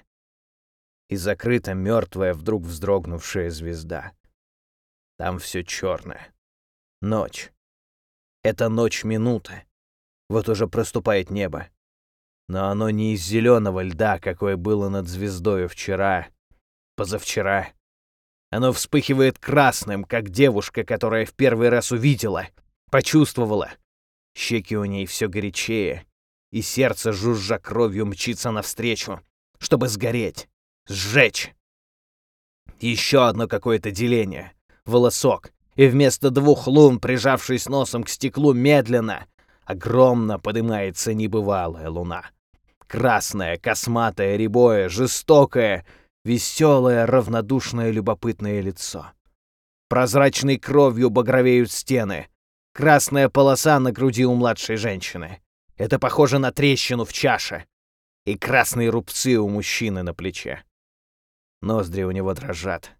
И закрыта мертвая, вдруг вздрогнувшая звезда. Там все черное. Ночь. Это ночь-минута. Вот уже проступает небо. Но оно не из зеленого льда, какое было над звездою вчера, позавчера. Оно вспыхивает красным, как девушка, которая в первый раз увидела, почувствовала. Щеки у ней все горячее, и сердце, жужжа кровью, мчится навстречу, чтобы сгореть, сжечь. Еще одно какое-то деление, волосок, и вместо двух лун, прижавшись носом к стеклу, медленно, огромно поднимается небывалая луна. Красная, косматая, рябое, жестокое, веселое, равнодушное, любопытное лицо. Прозрачной кровью багровеют стены. Красная полоса на груди у младшей женщины. Это похоже на трещину в чаше. И красные рубцы у мужчины на плече. Ноздри у него дрожат.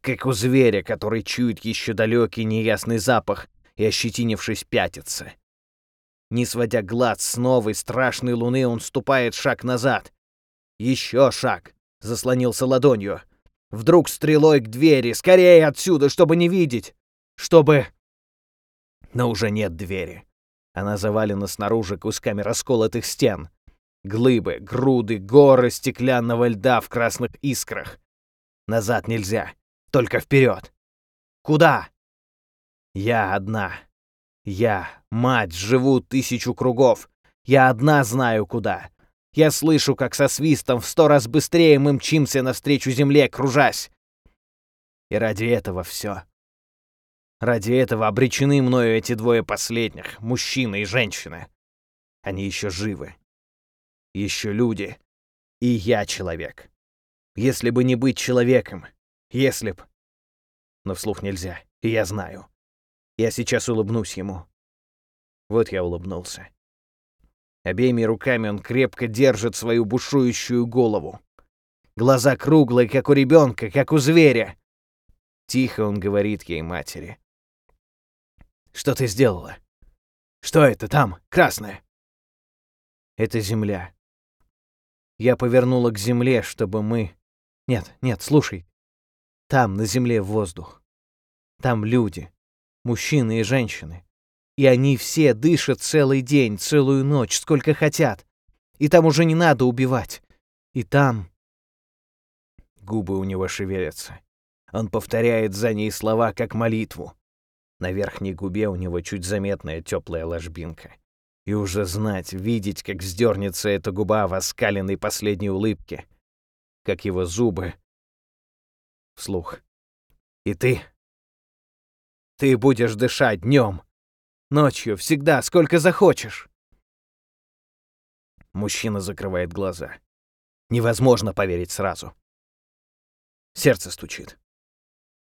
Как у зверя, который чует еще далекий неясный запах и, ощетинившись, пятится. Не сводя глаз с новой страшной луны, он ступает шаг назад. Еще шаг. Заслонился ладонью. Вдруг стрелой к двери. Скорее отсюда, чтобы не видеть. Чтобы... Но уже нет двери. Она завалена снаружи кусками расколотых стен. Глыбы, груды, горы стеклянного льда в красных искрах. Назад нельзя. Только вперед. Куда? Я одна. Я, мать, живу тысячу кругов. Я одна знаю куда. Я слышу, как со свистом в сто раз быстрее мы мчимся навстречу земле, кружась. И ради этого все. Ради этого обречены мною эти двое последних, мужчина и женщина. Они еще живы. Еще люди. И я человек. Если бы не быть человеком, если б... Но вслух нельзя, я знаю. Я сейчас улыбнусь ему. Вот я улыбнулся. Обеими руками он крепко держит свою бушующую голову. Глаза круглые, как у ребенка, как у зверя. Тихо он говорит ей матери. «Что ты сделала? Что это там, красное?» «Это земля. Я повернула к земле, чтобы мы... Нет, нет, слушай. Там, на земле, воздух. Там люди мужчины и женщины. И они все дышат целый день, целую ночь, сколько хотят. И там уже не надо убивать. И там... Губы у него шевелятся. Он повторяет за ней слова, как молитву. На верхней губе у него чуть заметная теплая ложбинка. И уже знать, видеть, как вздернется эта губа в оскаленной последней улыбке. Как его зубы... Вслух. «И ты, ты будешь дышать днем, ночью, всегда, сколько захочешь. Мужчина закрывает глаза. Невозможно поверить сразу. Сердце стучит.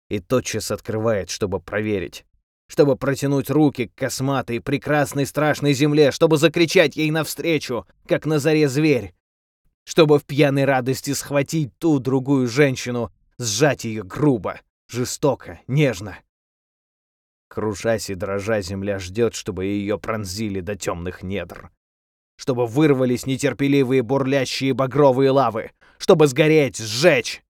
И тотчас открывает, чтобы проверить, чтобы протянуть руки к косматой, прекрасной, страшной земле, чтобы закричать ей навстречу, как на заре зверь, чтобы в пьяной радости схватить ту другую женщину, сжать ее грубо, жестоко, нежно. Кружась и дрожа, земля ждет, чтобы ее пронзили до темных недр. Чтобы вырвались нетерпеливые бурлящие багровые лавы. Чтобы сгореть, сжечь.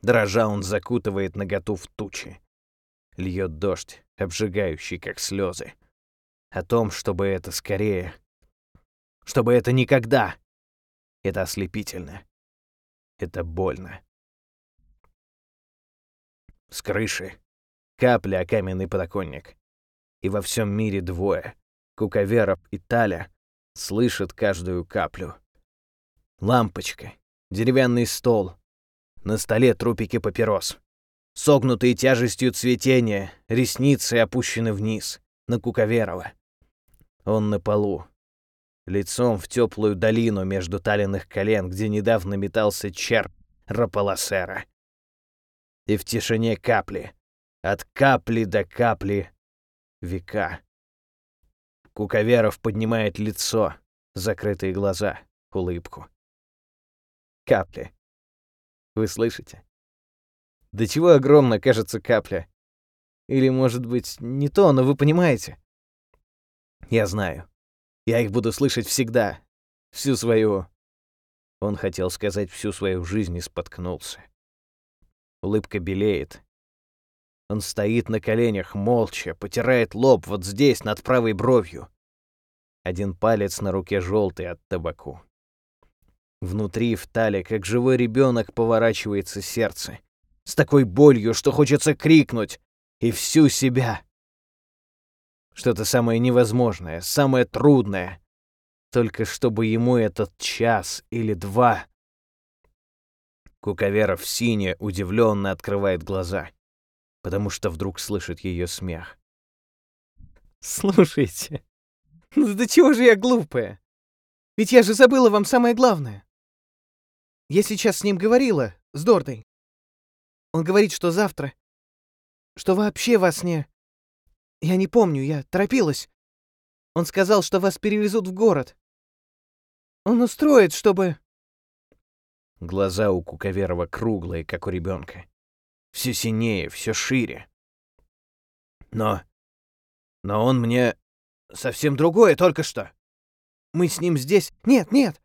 Дрожа он закутывает наготу в тучи. Льет дождь, обжигающий, как слезы. О том, чтобы это скорее... Чтобы это никогда... Это ослепительно. Это больно. С крыши Капля о каменный подоконник. И во всем мире двое. Куковеров и Таля слышат каждую каплю. Лампочка, деревянный стол, на столе трупики папирос. Согнутые тяжестью цветения, ресницы опущены вниз, на Куковерова. Он на полу, лицом в теплую долину между талиных колен, где недавно метался черп Раполосера. И в тишине капли, от капли до капли века. Куковеров поднимает лицо, закрытые глаза, улыбку. Капли. Вы слышите? До чего огромно кажется капля? Или, может быть, не то, но вы понимаете. Я знаю. Я их буду слышать всегда. Всю свою... Он хотел сказать всю свою жизнь и споткнулся. Улыбка белеет. Он стоит на коленях, молча, потирает лоб вот здесь, над правой бровью. Один палец на руке желтый от табаку. Внутри, в тале, как живой ребенок, поворачивается сердце. С такой болью, что хочется крикнуть. И всю себя. Что-то самое невозможное, самое трудное. Только чтобы ему этот час или два. Куковеров сине удивленно открывает глаза, потому что вдруг слышит ее смех. «Слушайте, ну до чего же я глупая? Ведь я же забыла вам самое главное. Я сейчас с ним говорила, с Дордой. Он говорит, что завтра... Что вообще вас не... Я не помню, я торопилась. Он сказал, что вас перевезут в город. Он устроит, чтобы... Глаза у Куковерова круглые, как у ребенка. Все синее, все шире. Но... Но он мне совсем другое только что. Мы с ним здесь... Нет, нет!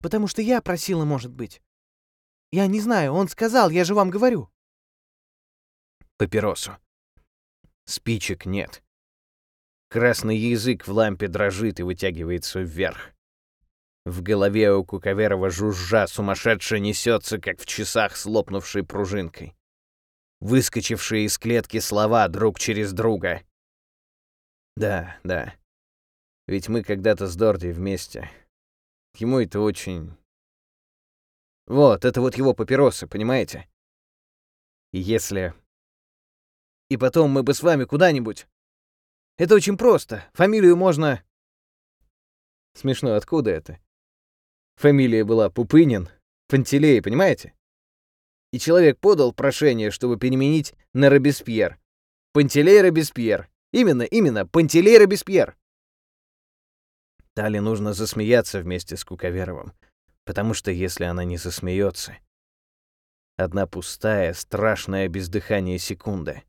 Потому что я просила, может быть. Я не знаю, он сказал, я же вам говорю. Папиросу. Спичек нет. Красный язык в лампе дрожит и вытягивается вверх. В голове у Куковерова жужжа сумасшедше несется, как в часах с лопнувшей пружинкой. Выскочившие из клетки слова друг через друга. Да, да. Ведь мы когда-то с Дорди вместе. Ему это очень... Вот, это вот его папиросы, понимаете? Если... И потом мы бы с вами куда-нибудь... Это очень просто. Фамилию можно... Смешно, откуда это? Фамилия была Пупынин, Пантелей, понимаете? И человек подал прошение, чтобы переменить на Робеспьер. Пантелей Робеспьер. Именно, именно, Пантелей Робеспьер. Тали нужно засмеяться вместе с Куковеровым, потому что если она не засмеется, одна пустая, страшная бездыхание секунды,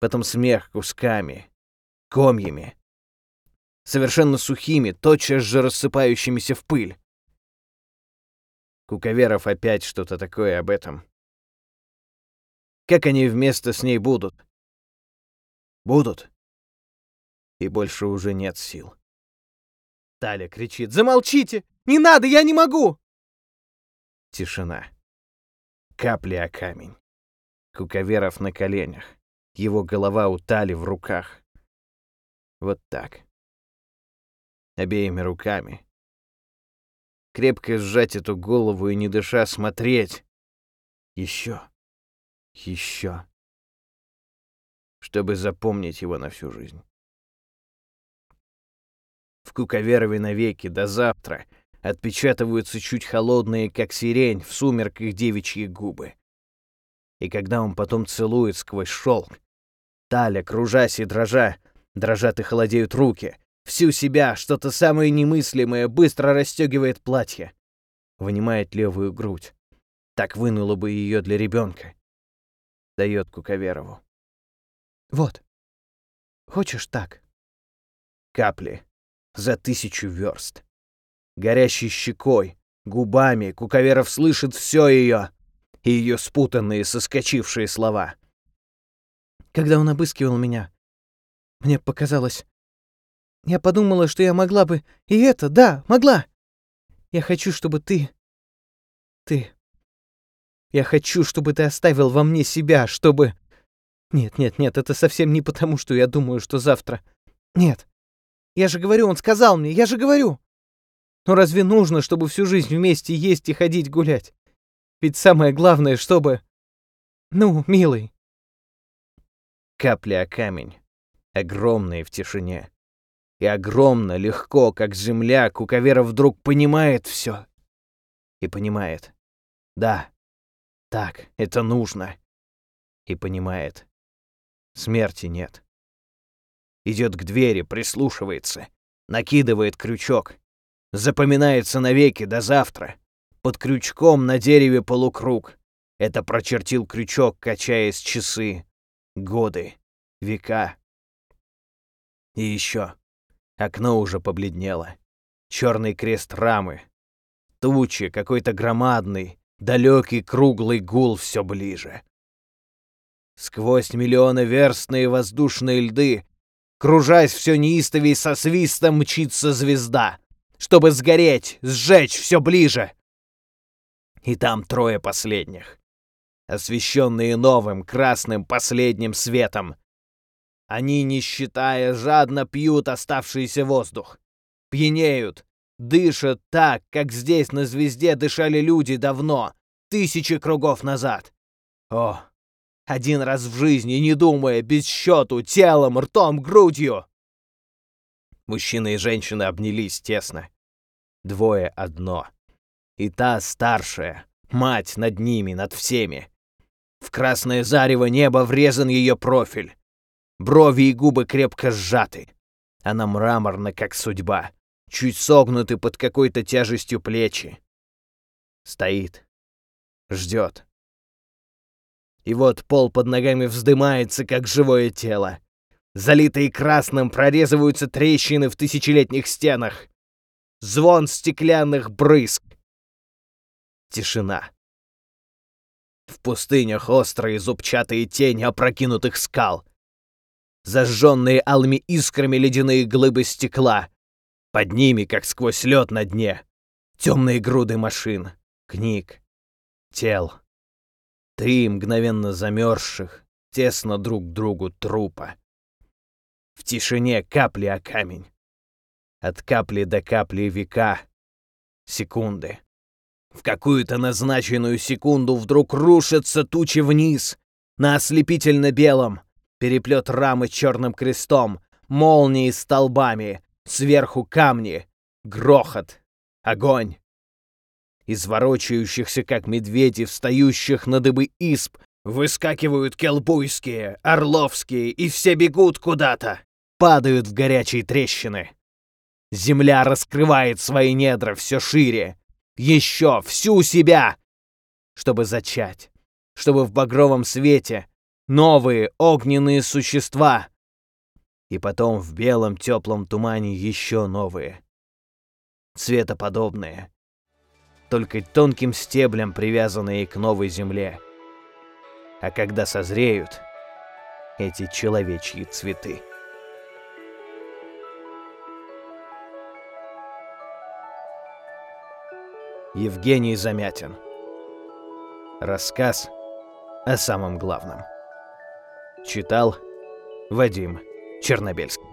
потом смех кусками, комьями, совершенно сухими, тотчас же рассыпающимися в пыль. Куковеров опять что-то такое об этом. Как они вместо с ней будут? Будут. И больше уже нет сил. Таля кричит. «Замолчите! Не надо, я не могу!» Тишина. Капли о камень. Куковеров на коленях. Его голова у Тали в руках. Вот так. Обеими руками. Крепко сжать эту голову и не дыша смотреть. Еще. Еще. Чтобы запомнить его на всю жизнь в Куковерове навеки до завтра отпечатываются чуть холодные, как сирень, в сумерках девичьи губы. И когда он потом целует сквозь шелк, Таля, кружась и дрожа, дрожат и холодеют руки, всю себя, что-то самое немыслимое, быстро расстегивает платье, вынимает левую грудь. Так вынула бы ее для ребенка. Дает Куковерову. Вот. Хочешь так? Капли за тысячу верст. Горящей щекой, губами Куковеров слышит все ее и ее спутанные, соскочившие слова. Когда он обыскивал меня, мне показалось... Я подумала, что я могла бы... И это, да, могла. Я хочу, чтобы ты... Ты... Я хочу, чтобы ты оставил во мне себя, чтобы... Нет, нет, нет, это совсем не потому, что я думаю, что завтра... Нет. Я же говорю, он сказал мне, я же говорю. Но разве нужно, чтобы всю жизнь вместе есть и ходить гулять? Ведь самое главное, чтобы... Ну, милый. Капли о камень, огромные в тишине. И огромно, легко, как земля, Куковера вдруг понимает все. И понимает. Да, так, это нужно. И понимает. Смерти нет идет к двери, прислушивается, накидывает крючок. Запоминается навеки до завтра. Под крючком на дереве полукруг. Это прочертил крючок, качаясь часы. годы, века. И еще. Окно уже побледнело. Черный крест рамы. Тучи, какой-то громадный, далекий круглый гул все ближе. Сквозь миллионы верстные воздушные льды, кружась все неистовей со свистом, мчится звезда, чтобы сгореть, сжечь все ближе. И там трое последних, освещенные новым красным последним светом, они, не считая, жадно пьют оставшийся воздух. Пьянеют, дышат так, как здесь на звезде дышали люди давно, тысячи кругов назад. О, один раз в жизни, не думая, без счету, телом, ртом, грудью. Мужчина и женщина обнялись тесно. Двое одно. И та старшая, мать над ними, над всеми. В красное зарево неба врезан ее профиль. Брови и губы крепко сжаты. Она мраморна, как судьба. Чуть согнуты под какой-то тяжестью плечи. Стоит. Ждет. И вот пол под ногами вздымается, как живое тело. Залитые красным прорезываются трещины в тысячелетних стенах. Звон стеклянных брызг. Тишина. В пустынях острые зубчатые тени опрокинутых скал зажженные алыми искрами ледяные глыбы стекла. Под ними, как сквозь лед на дне, темные груды машин, книг, тел. Три мгновенно замерзших, тесно друг к другу трупа. В тишине капли о камень. От капли до капли века, секунды. В какую-то назначенную секунду вдруг рушатся тучи вниз, на ослепительно белом, переплет рамы черным крестом, молнии столбами, сверху камни, грохот, огонь. Из ворочающихся, как медведи, встающих на дыбы исп, выскакивают келбуйские, орловские, и все бегут куда-то, падают в горячие трещины. Земля раскрывает свои недра все шире, еще всю себя, чтобы зачать, чтобы в багровом свете новые огненные существа. И потом в белом теплом тумане еще новые. Цветоподобные. Только тонким стеблем привязанные к новой земле. А когда созреют эти человечьи цветы. Евгений Замятин. Рассказ о самом главном. Читал Вадим Чернобельский.